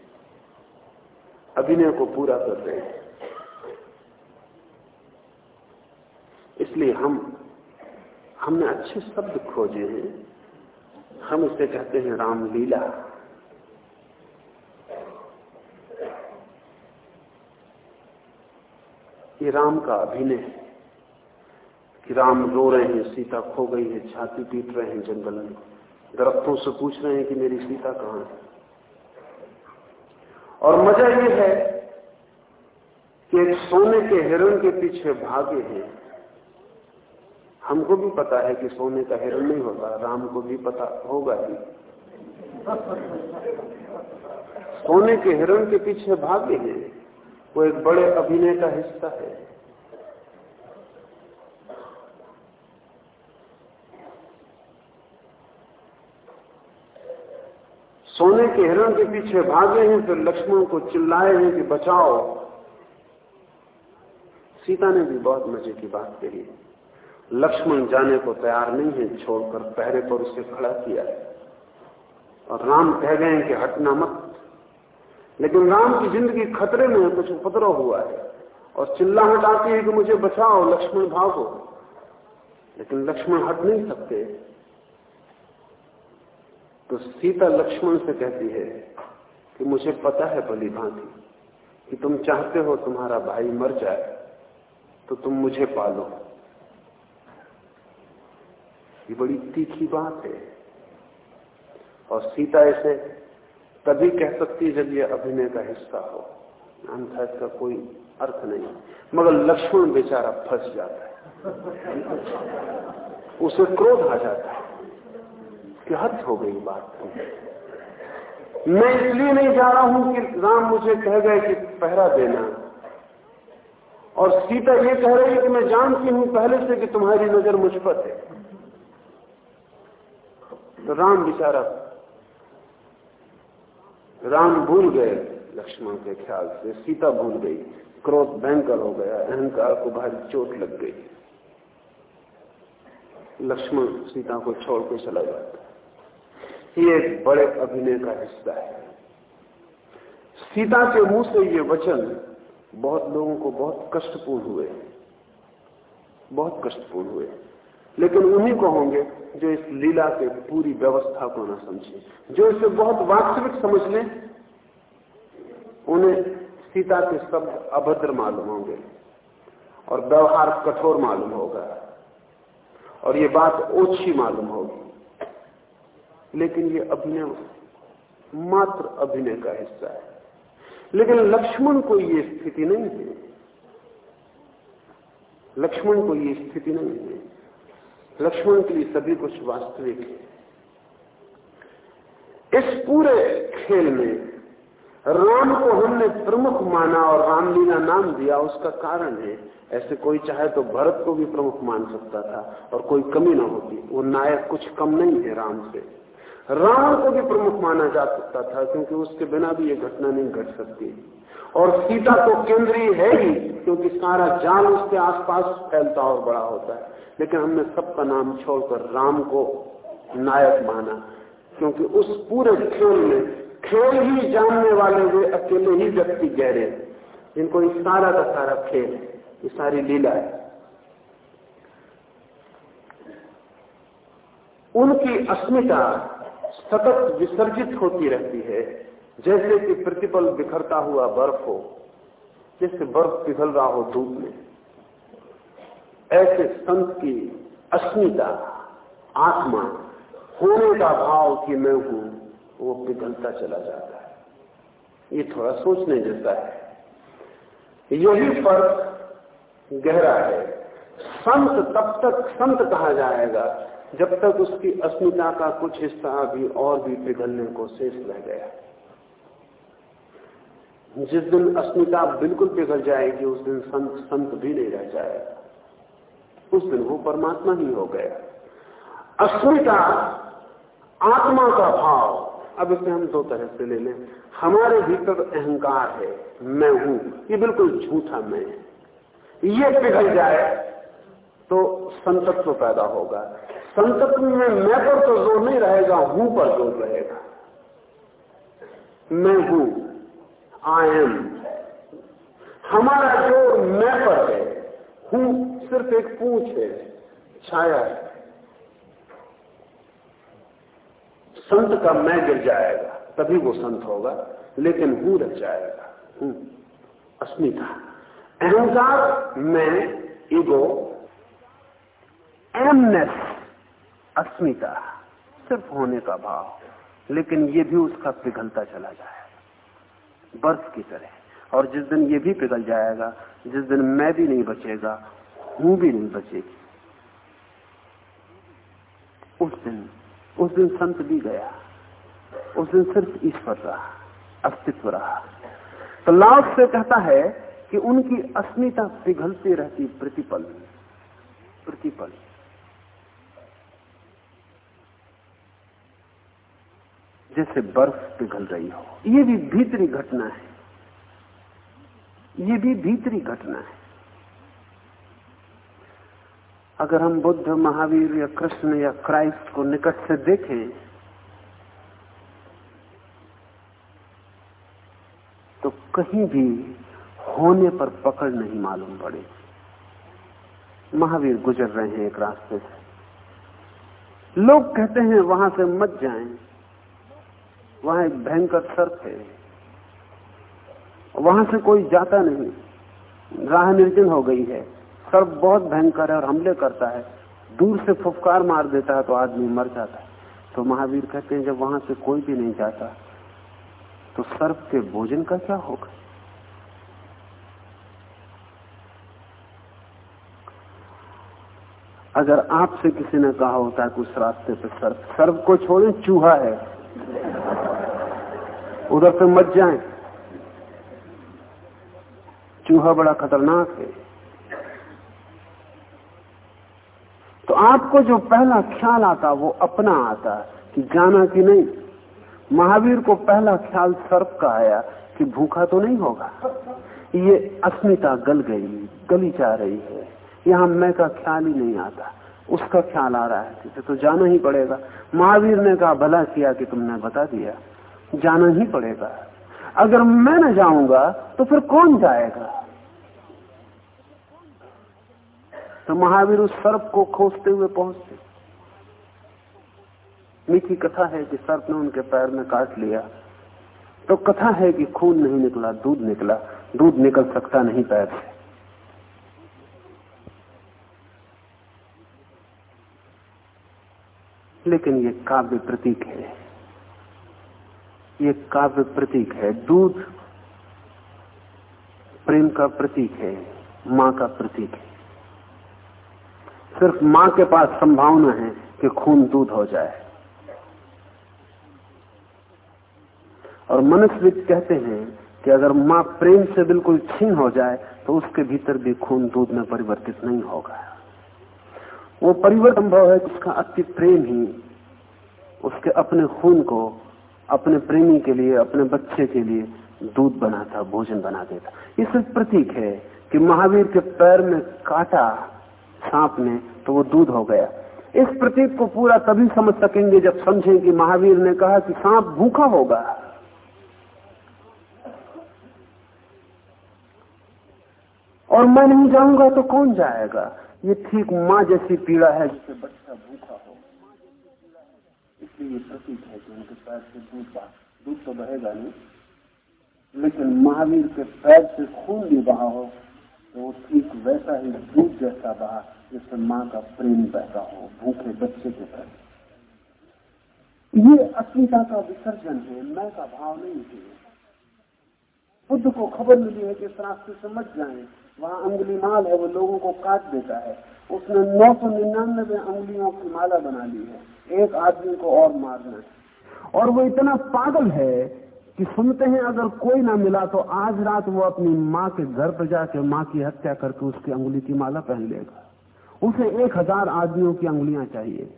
S2: अभिनय को पूरा कर रहे हैं। इसलिए हम, हमने अच्छे शब्द खोजे हैं। हम इसे कहते हैं रामलीला। ये राम का अभिनय है, कि राम रो रहे हैं, सीता खो गई है, छाती पीट रहे हैं जंगल में। दरख्तों से पूछ रहे हैं कि मेरी सीता कहाँ है? और मज़ा यह है कि एक सोने के हिरण के पीछे भागे हैं। हमको भी पता है कि सोने का हिरण नहीं होता राम को भी पता होगा ही। सोने के हिरण के पीछे भागे हैं। वो एक बड़े अभिनय का हिस्सा है। सोने के हिरण के पीछे भागे हैं, फिर लक्ष्मण को चिल्लाए हैं कि बचाओ। सीता ने भी बहुत मज़े की बात कही। लक्ष्मण जाने को तैयार नहीं है, छोड़कर पहरे पर उसे खड़ा किया। और राम कह गए कि हटना मत। लेकिन राम की ज़िंदगी खतरे में कुछ उपद्रव हुआ है। और चिल्लाहट आती है कि मुझे बचाओ, लक्ष्मण भागो। लेकिन लक्ष्मण हट नहीं सकते। तो सीता लक्ष्मण से कहती है कि मुझे पता है भली भांति, कि तुम चाहते हो तुम्हारा भाई मर जाए तो तुम मुझे पालो। ये बड़ी तीखी बात है। और सीता इसे तभी कह सकती जब ये अभिनय का हिस्सा हो। अन्यथा इसका कोई अर्थ नहीं। मगर लक्ष्मण बेचारा फंस जाता है। उसे क्रोध आ जाता है कि हद हो गई बात मैं इसलिए नहीं जा रहा हूँ कि राम मुझे कह गए कि पहरा देना। और सीता ये कह रही है कि मैं जानती हूँ पहले से कि तुम्हारी नज़र मुझ पर है। तो राम बेचारा राम भूल गए लक्ष्मण के ख्याल से, सीता भूल गई, क्रोध भयंकर हो गया, अहंकार को भारी चोट लग गई। लक्ष्मण सीता को छोड़ के चला जाता ये एक बड़े अभिनय का हिस्सा है। सीता के मुँह से ये वचन बहुत लोगों को बहुत कष्टपूर्ण हुए, बहुत कष्टपूर्ण हुए। लेकिन उन्हीं को होंगे जो इस लीला के पूरी व्यवस्था को ना समझे। जो इसे बहुत वास्तविक समझ लें, उन्हें सीता के शब्द अभद्र मालूम होंगे और व्यवहार कठोर मालूम होगा। और ये बात ओछी मालूम होगी। लेकिन ये अभिनय मात्र अभिनय का हिस्सा है। लेकिन लक्ष्मण को ये स्थिति नहीं है। लक्ष्मण को ये स्थिति नहीं है। लक्ष्मण के लिए सभी कुछ वास्तविक है। इस पूरे खेल में राम को हमने प्रमुख माना और रामलीला नाम दिया, उसका कारण है, ऐसे कोई चाहे तो भरत को भी प्रमुख मान सकता था और कोई कमी ना होती। वो नायक कुछ कम नहीं है राम से। रावण को भी प्रमुख माना जा सकता था, क्योंकि उसके बिना भी ये घटना नहीं घट सकती। और सीता तो केंद्रीय है ही, क्योंकि सारा जाल उसके आसपास फैलता और बड़ा होता है। लेकिन हमने सबका नाम छोड़कर राम को नायक माना, क्योंकि उस पूरे खेल में, खेल ही जानने वाले वे अकेले ही व्यक्ति गहरे जिनको इस सारा का सारा खेल ये सारी लीला है। उनकी अस्मिता सतत विसर्जित होती रहती है। जैसे कि प्रतिपल बिखरता हुआ बर्फ़ हो जैसे बर्फ़ पिघल रहा हो धूप में? ऐसे संत की अस्मिता, आत्मा, होने का भाव कि मैं हूँ, वो पिघलता चला जाता है। ये थोड़ा सोचने जैसा है। यही फ़र्क गहरा है। संत तब तक, संत कहा जाएगा, जब तक उसकी अस्मिता का कुछ हिस्सा अभी और भी पिघलने को शेष रह गया। जिस दिन अस्मिता बिल्कुल पिघल जाएगी, उस दिन संत संत भी नहीं रह जाएगा। उस दिन वो परमात्मा ही हो गया। अस्मिता, आत्मा का भाव। अब इसे हम दो तरह से ले लें। हमारे भीतर अहंकार है, मैं हूँ। ये बिल्कुल झूठा मैं है। ये पिघल जाए तो संतत्व पैदा होगा। संतत्व में मैं पर तो ज़ोर नहीं रहेगा, हूँ पर ज़ोर रहेगा। मैं हूँ। आई एम हमारा ज़ोर मैं पर है, हूँ सिर्फ़ एक पूछ है, छाया है। संत का मैं गिर जाएगा, तभी वो संत होगा, लेकिन हूँ रह जाएगा? हूँ? अस्मिता। अहंकार, मैं, ईगो, एमनेस, अस्मिता, सिर्फ़ होने का भाव। लेकिन ये भी उसका पिघलता चला जाएगा। बर्फ़ की तरह और जिस दिन ये भी पिघल जाएगा, जिस दिन मैं भी नहीं बचेगा, हूँ भी नहीं बचेगी। उस दिन उस दिन संत भी गया। उस दिन सिर्फ़ ईश्वर रहा, अस्तित्व रहा। तो लाभ से कहता है कि उनकी अस्मिता पिघलती रहती प्रतिपल प्रतिपल। जैसे बर्फ़ पिघल रही हो। ये भी भीतरी घटना है। ये भी भीतरी घटना है। अगर हम बुद्ध, महावीर या कृष्ण या क्राइस्ट को निकट से देखें तो कहीं भी होने पर पकड़ नहीं मालूम पड़े। महावीर गुजर रहे हैं एक रास्ते से। लोग कहते हैं, वहाँ से मत जाएँ। वहाँ एक भयंकर सर्प है। वहाँ से कोई जाता नहीं। राह निर्जन हो गई है। सर्प बहुत भयंकर है और हमले करता है। दूर से फुफकार मार देता है तो आदमी मर जाता है। तो महावीर कहते हैं, जब वहाँ से कोई भी नहीं जाता तो सर्प के भोजन का क्या होगा? अगर आपसे किसी ने कहा होता है कि उस रास्ते पे सर्प सर्प को छोड़े, चूहा है। उधर से मत जाएँ। चूहा बड़ा खतरनाक है। तो आपको जो पहला ख्याल आता, वो अपना आता कि जाना कि नहीं। महावीर को पहला ख्याल सर्प का आया कि भूखा तो नहीं होगा। ये अस्मिता गल गई, गली जा रही है। यहाँ मैं का ख्याल ही नहीं आता। उसका ख्याल आ रहा है। तो जाना ही पड़ेगा। महावीर ने कहा, भला किया कि तुमने बता दिया। जाना ही पड़ेगा। अगर मैं न जाऊँगा तो फिर कौन जाएगा? तो महावीर उस सर्प को खोजते हुए पहुँचते। मीठी कथा है कि सर्प ने उनके पैर में काट लिया। तो कथा है कि खून नहीं निकला, दूध निकला। दूध निकल सकता नहीं पैर से। लेकिन ये काव्य प्रतीक है। ये काव्य प्रतीक है, दूध प्रेम का प्रतीक है, माँ का प्रतीक है। सिर्फ़ माँ के पास संभावना है कि खून दूध हो जाए। और मनुष्य कहते हैं कि अगर माँ प्रेम से बिल्कुल छीन हो जाए तो उसके भीतर भी खून दूध में परिवर्तित नहीं होगा। वो परिवर्तन संभव है उसका अति प्रेम ही उसके अपने खून को अपने प्रेमी के लिए, अपने बच्चे के लिए दूध बनाता भोजन बना देता। ये सिर्फ़ प्रतीक है कि महावीर के पैर में काटा, सांप ने तो वो दूध हो गया। इस प्रतीक को पूरा तभी समझ सकेंगे जब समझें कि महावीर ने कहा कि सांप भूखा होगा। और मैं नहीं जाऊँगा तो कौन जाएगा? ये ठीक माँ जैसी पीड़ा है जिसे बच्चा भूखा इसलिए ये प्रतीक है कि उनके पैर से दूध दूध तो बहेगा नहीं, लेकिन महावीर के पैर से खून भी बहा हो तो वो ठीक वैसा ही दूध जैसा बहा, जिससे माँ का प्रेम बहता हो, भूखे बच्चे के पैर। ये अस्मिता का विसर्जन है, मैं का भाव नहीं है। बुद्ध को खबर मिली है कि इस रास्ते से मत जाए। वहाँ अंगुली माल है, वो लोगों को काट देता है। उसने नौ सौ निन्यानबे अंगुलियों की माला बना ली है। एक आदमी को और मारना है। और वो इतना पागल है कि सुनते हैं, अगर कोई ना मिला तो आज रात वो अपनी माँ के घर पर जाके माँ की हत्या करके उसकी अंगुली की माला पहन लेगा। उसे एक हज़ार आदमियों की अंगुलियाँ चाहिए।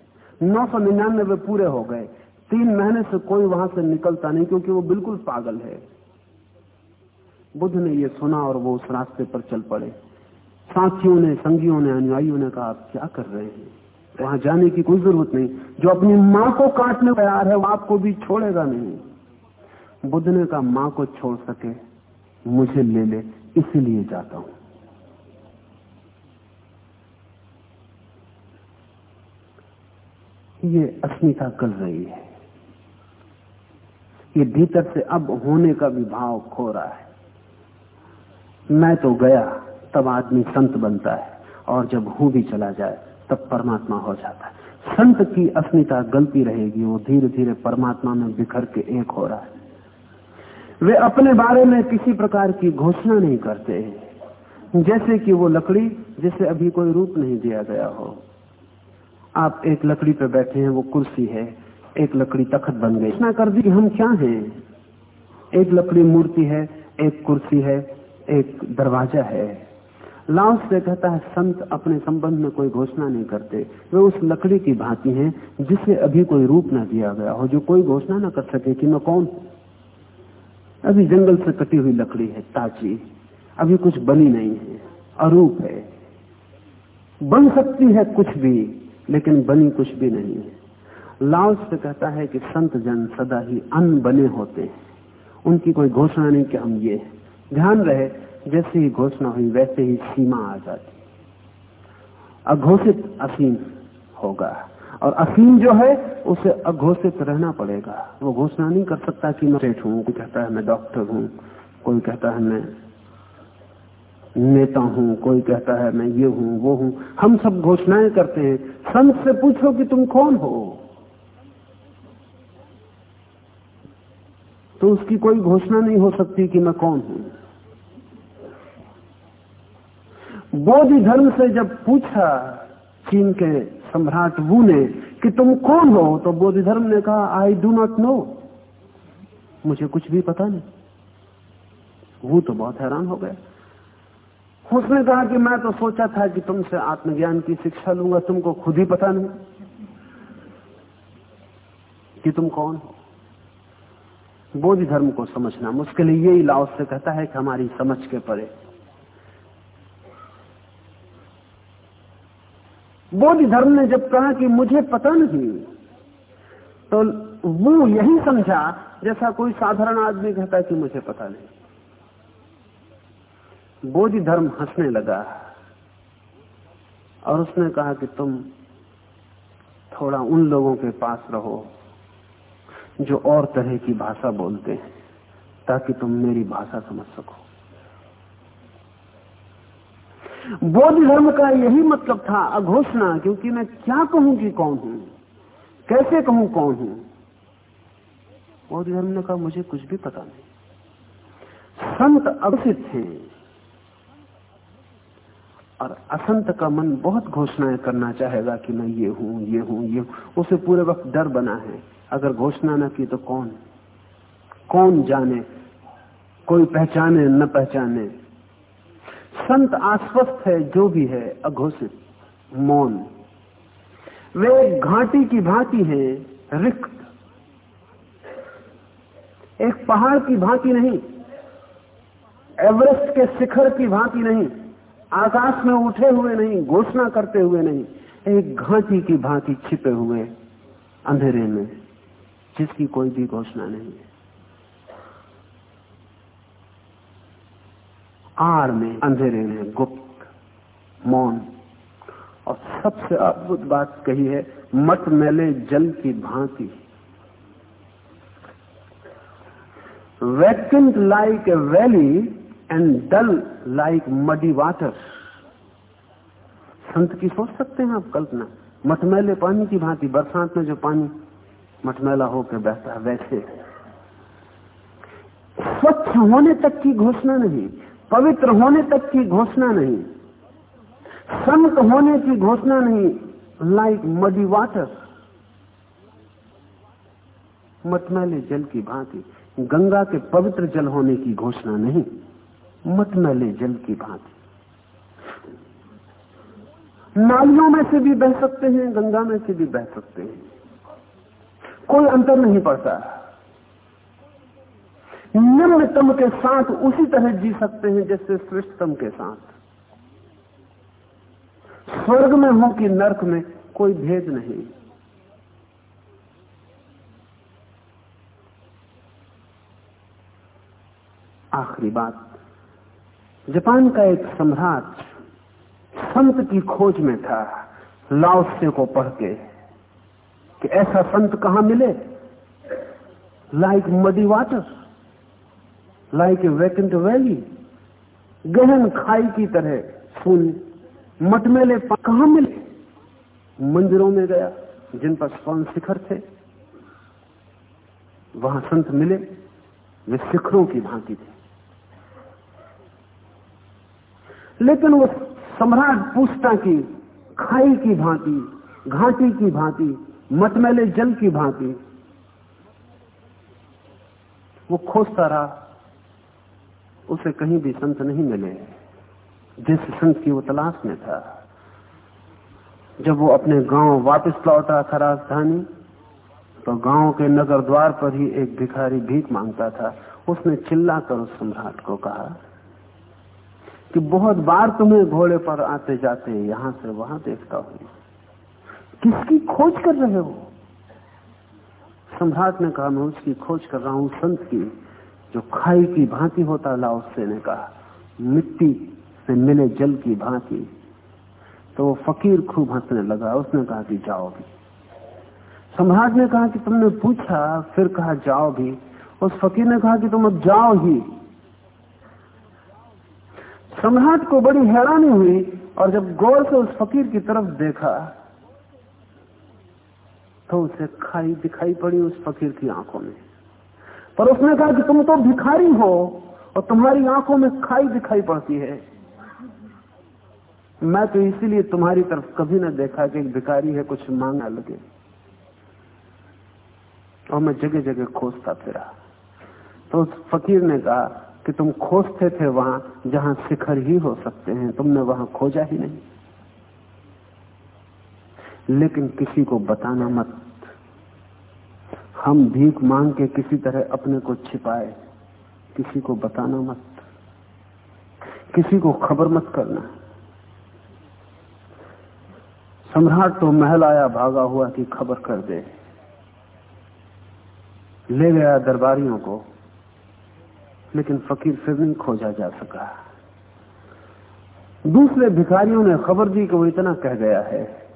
S2: नौ सौ निन्यानबे पूरे हो गए। तीन महीने से कोई वहाँ से निकलता नहीं, क्योंकि वो बिल्कुल पागल है। बुद्ध ने यह सुना और वो उस रास्ते पर चल पड़े। साथियों ने, संगियों ने, अनुयायियों ने कहा, आप क्या कर रहे हैं? वहाँ जाने की कोई ज़रूरत नहीं। जो अपनी माँ को काटने तैयार है, वो आपको भी छोड़ेगा नहीं। बुद्ध ने कहा, माँ को छोड़ सके, मुझे ले ले, इसलिए जाता हूँ। ये अस्मिता कर रही है। ये भीतर से अब होने का भी भाव खो रहा है। मैं तो गया, तब आदमी संत बनता है, और जब हूँ भी चला जाए, तब परमात्मा हो जाता है। संत की अस्मिता गलती रहेगी, वो धीरे धीरे परमात्मा में बिखर के एक हो रहा है। वे अपने बारे में किसी प्रकार की घोषणा नहीं करते जैसे कि वो लकड़ी, जिसे अभी कोई रूप नहीं दिया गया हो। आप एक लकड़ी पर बैठे हैं, वो कुर्सी है, एक लकड़ी तखत बन गई। इतना कर दी हम क्या हैं? एक लकड़ी मूर्ति है, एक कुर्सी है एक दरवाज़ा है। लाओस से कहता है, संत अपने संबंध में कोई घोषणा नहीं करते। वे उस लकड़ी की भांति हैं, जिसे अभी कोई रूप ना दिया गया हो, जो कोई घोषणा ना कर सके कि मैं कौन। अभी जंगल से कटी हुई लकड़ी है, ताजी। अभी कुछ बनी नहीं है, अरूप है। बन सकती है कुछ भी, लेकिन बनी कुछ भी नहीं है। लाओस से कहता है कि संत जन सदा ही अन बने होते हैं। उनकी कोई घोषणा नहीं कि हम ये ध्यान रहे, जैसे ही घोषणा हुई, वैसे ही सीमा आ जाती। अघोषित असीम होगा। और असीम जो है, उसे अघोषित रहना पड़ेगा। वो घोषणा नहीं कर सकता कि मैं सेठ हूँ, कोई कहता है मैं डॉक्टर हूँ, कोई कहता है मैं नेता हूँ, कोई कहता है मैं ये हूँ, वो हूँ। हम सब घोषणाएँ करते हैं। संत से पूछो कि तुम कौन हो? तो उसकी कोई घोषणा नहीं हो सकती कि मैं कौन हूँ। बोधि धर्म से जब पूछा चीन के सम्राट वू ने कि तुम कौन हो तो बोधि धर्म ने कहा आई डू नॉट नो मुझे कुछ भी पता नहीं। वो तो बहुत हैरान हो गया उसने कहा कि मैं तो सोचा था कि तुमसे आत्मज्ञान की शिक्षा लूँगा, तुमको खुद ही पता नहीं कि तुम कौन हो। बोधि धर्म को समझना मुश्किल यही लाओस से कहता है कि हमारी समझ के परे। बोधि धर्म ने जब कहा कि मुझे पता नहीं तो वो यही समझा, जैसा कोई साधारण आदमी कहता है कि मुझे पता नहीं। बोध धर्म हंसने लगा और उसने कहा कि तुम थोड़ा उन लोगों के पास रहो जो और तरह की भाषा बोलते हैं, ताकि तुम मेरी भाषा समझ सको। बौद्ध धर्म का यही मतलब था अघोषणा, क्योंकि मैं क्या कहूँ कि कौन हूँ? कैसे कहूँ कौन हूँ? बौद्ध धर्म ने कहा, मुझे कुछ भी पता नहीं। संत अवसित हैं और असंत का मन बहुत घोषणाएँ करना चाहेगा कि मैं ये हूँ ये हूँ ये हूँ। उसे पूरे वक्त डर बना है। अगर घोषणा न की तो कौन? कौन जाने? कोई पहचाने न पहचाने। संत आश्वस्त है जो भी है, अघोषित, मौन। वे घाटी की भांति है, रिक्त। एक पहाड़ की भांति नहीं, एवरेस्ट के शिखर की भांति नहीं, आकाश में उठे हुए नहीं, घोषणा करते हुए नहीं, एक घाटी की भांति छिपे हुए अंधेरे में। जिसकी कोई भी घोषणा नहीं है। आड़ में अंधेरे में गुप्त, मौन। और सबसे अद्भुत बात कही है मट मैले जल की भांति। Vacant like a valley and dull like muddy water संत की सोच सकते हैं आप कल्पना। मटमैले पानी की भांति, बरसात में जो पानी मटमैला होकर है वैसे स्वच्छ होने तक की घोषणा नहीं, पवित्र होने तक की घोषणा नहीं, संत होने की घोषणा नहीं लाइक मडी वाटर मतमैले जल की भांति, गंगा के पवित्र जल होने की घोषणा नहीं मतमैले जल की भांति। नालियों में से भी बह सकते हैं, गंगा में से भी बह सकते हैं। कोई अंतर नहीं पड़ता। निम्नतम के साथ उसी तरह जी सकते हैं जैसे श्रेष्ठतम के साथ। स्वर्ग में हो कि नरक में कोई भेद नहीं। आखिरी बात, जापान का एक सम्राट संत की खोज में था, लाओसे को पढ़ के। कि ऐसा संत कहाँ मिले? Like muddy water like a vacant valley गहन खाई की तरह सुन मटमेले कहाँ मिले? मंदिरों में गया, जिन पर स्वर्ण शिखर थे। वहाँ संत मिले, वे शिखरों की भांति थे। लेकिन वो सम्राट पूछता कि खाई की भांति, घाटी की भांति मटमैले जल की भांति। वो खोजता रहा, उसे कहीं भी संत नहीं मिले। जिस संत की वो तलाश में था, जब वो अपने गाँव वापस लौटा था राजधानी तो गाँव के नगर द्वार पर ही एक भिखारी भीख माँगता था। उसने चिल्लाकर उस सम्राट को कहा कि, बहुत बार तुम्हें घोड़े पर आते जाते यहाँ से वहाँ देखता हूँ। किसकी खोज कर रहे हो? सम्राट ने कहा, मैं उसकी खोज कर रहा हूँ, संत की, जो खाई की भांति होता लाओसे ने कहा, मिट्टी से मिले जल की भांति। तो वो फकीर खूब हंसने लगा, उसने कहा कि जाओ भी। सम्राट ने कहा कि तुमने पूछा, फिर कहा, जाओ भी। उस फकीर ने कहा कि तुम अब जाओ ही। सम्राट को बड़ी हैरानी हुई, और जब गौर से उस फकीर की तरफ़ देखा तो उसे खाई दिखाई पड़ी उस फकीर की आँखों में। पर उसने कहा कि तुम तो भिखारी हो और तुम्हारी आँखों में खाई दिखाई पड़ती है। मैं तो इसीलिए तुम्हारी तरफ़ कभी ना देखा कि भिखारी है, कुछ मांगा लगे। और मैं जगह जगह खोजता फिरा। तो उस फकीर ने कहा कि तुम खोजते थे वहाँ, जहाँ शिखर ही हो सकते हैं, तुमने वहाँ खोजा ही नहीं। लेकिन किसी को बताना मत। हम भीख मांग के किसी तरह अपने को छिपाए, किसी को बताना मत। किसी को खबर मत करना। सम्राट तो महल आया, भागा हुआ कि खबर कर दे। ले गया दरबारियों को, लेकिन फकीर फिर नहीं खोजा जा सका। दूसरे भिखारियों ने खबर दी कि वो इतना कह गया है।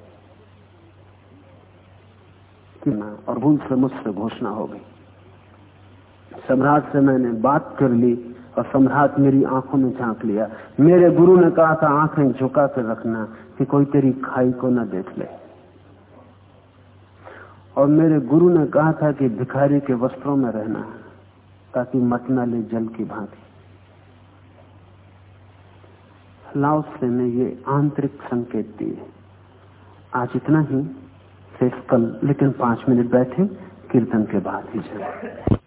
S2: कि और भूल से मुझसे घोषणा हो गई। सम्राट से मैंने बात कर ली और सम्राट मेरी आँखों में झाँक लिया। मेरे गुरु ने कहा था, आँखें झुका कर रखना कि कोई तेरी खाई को न देख ले। और मेरे गुरु ने कहा था कि भिखारी के वस्त्रों में रहना, ताकि मत न ले जल की भांति। लाओ से ने ये आंतरिक संकेत दिए। आज इतना ही। शेष कल लेकिन पाँच मिनट बैठे कीर्तन के बाद ही चले।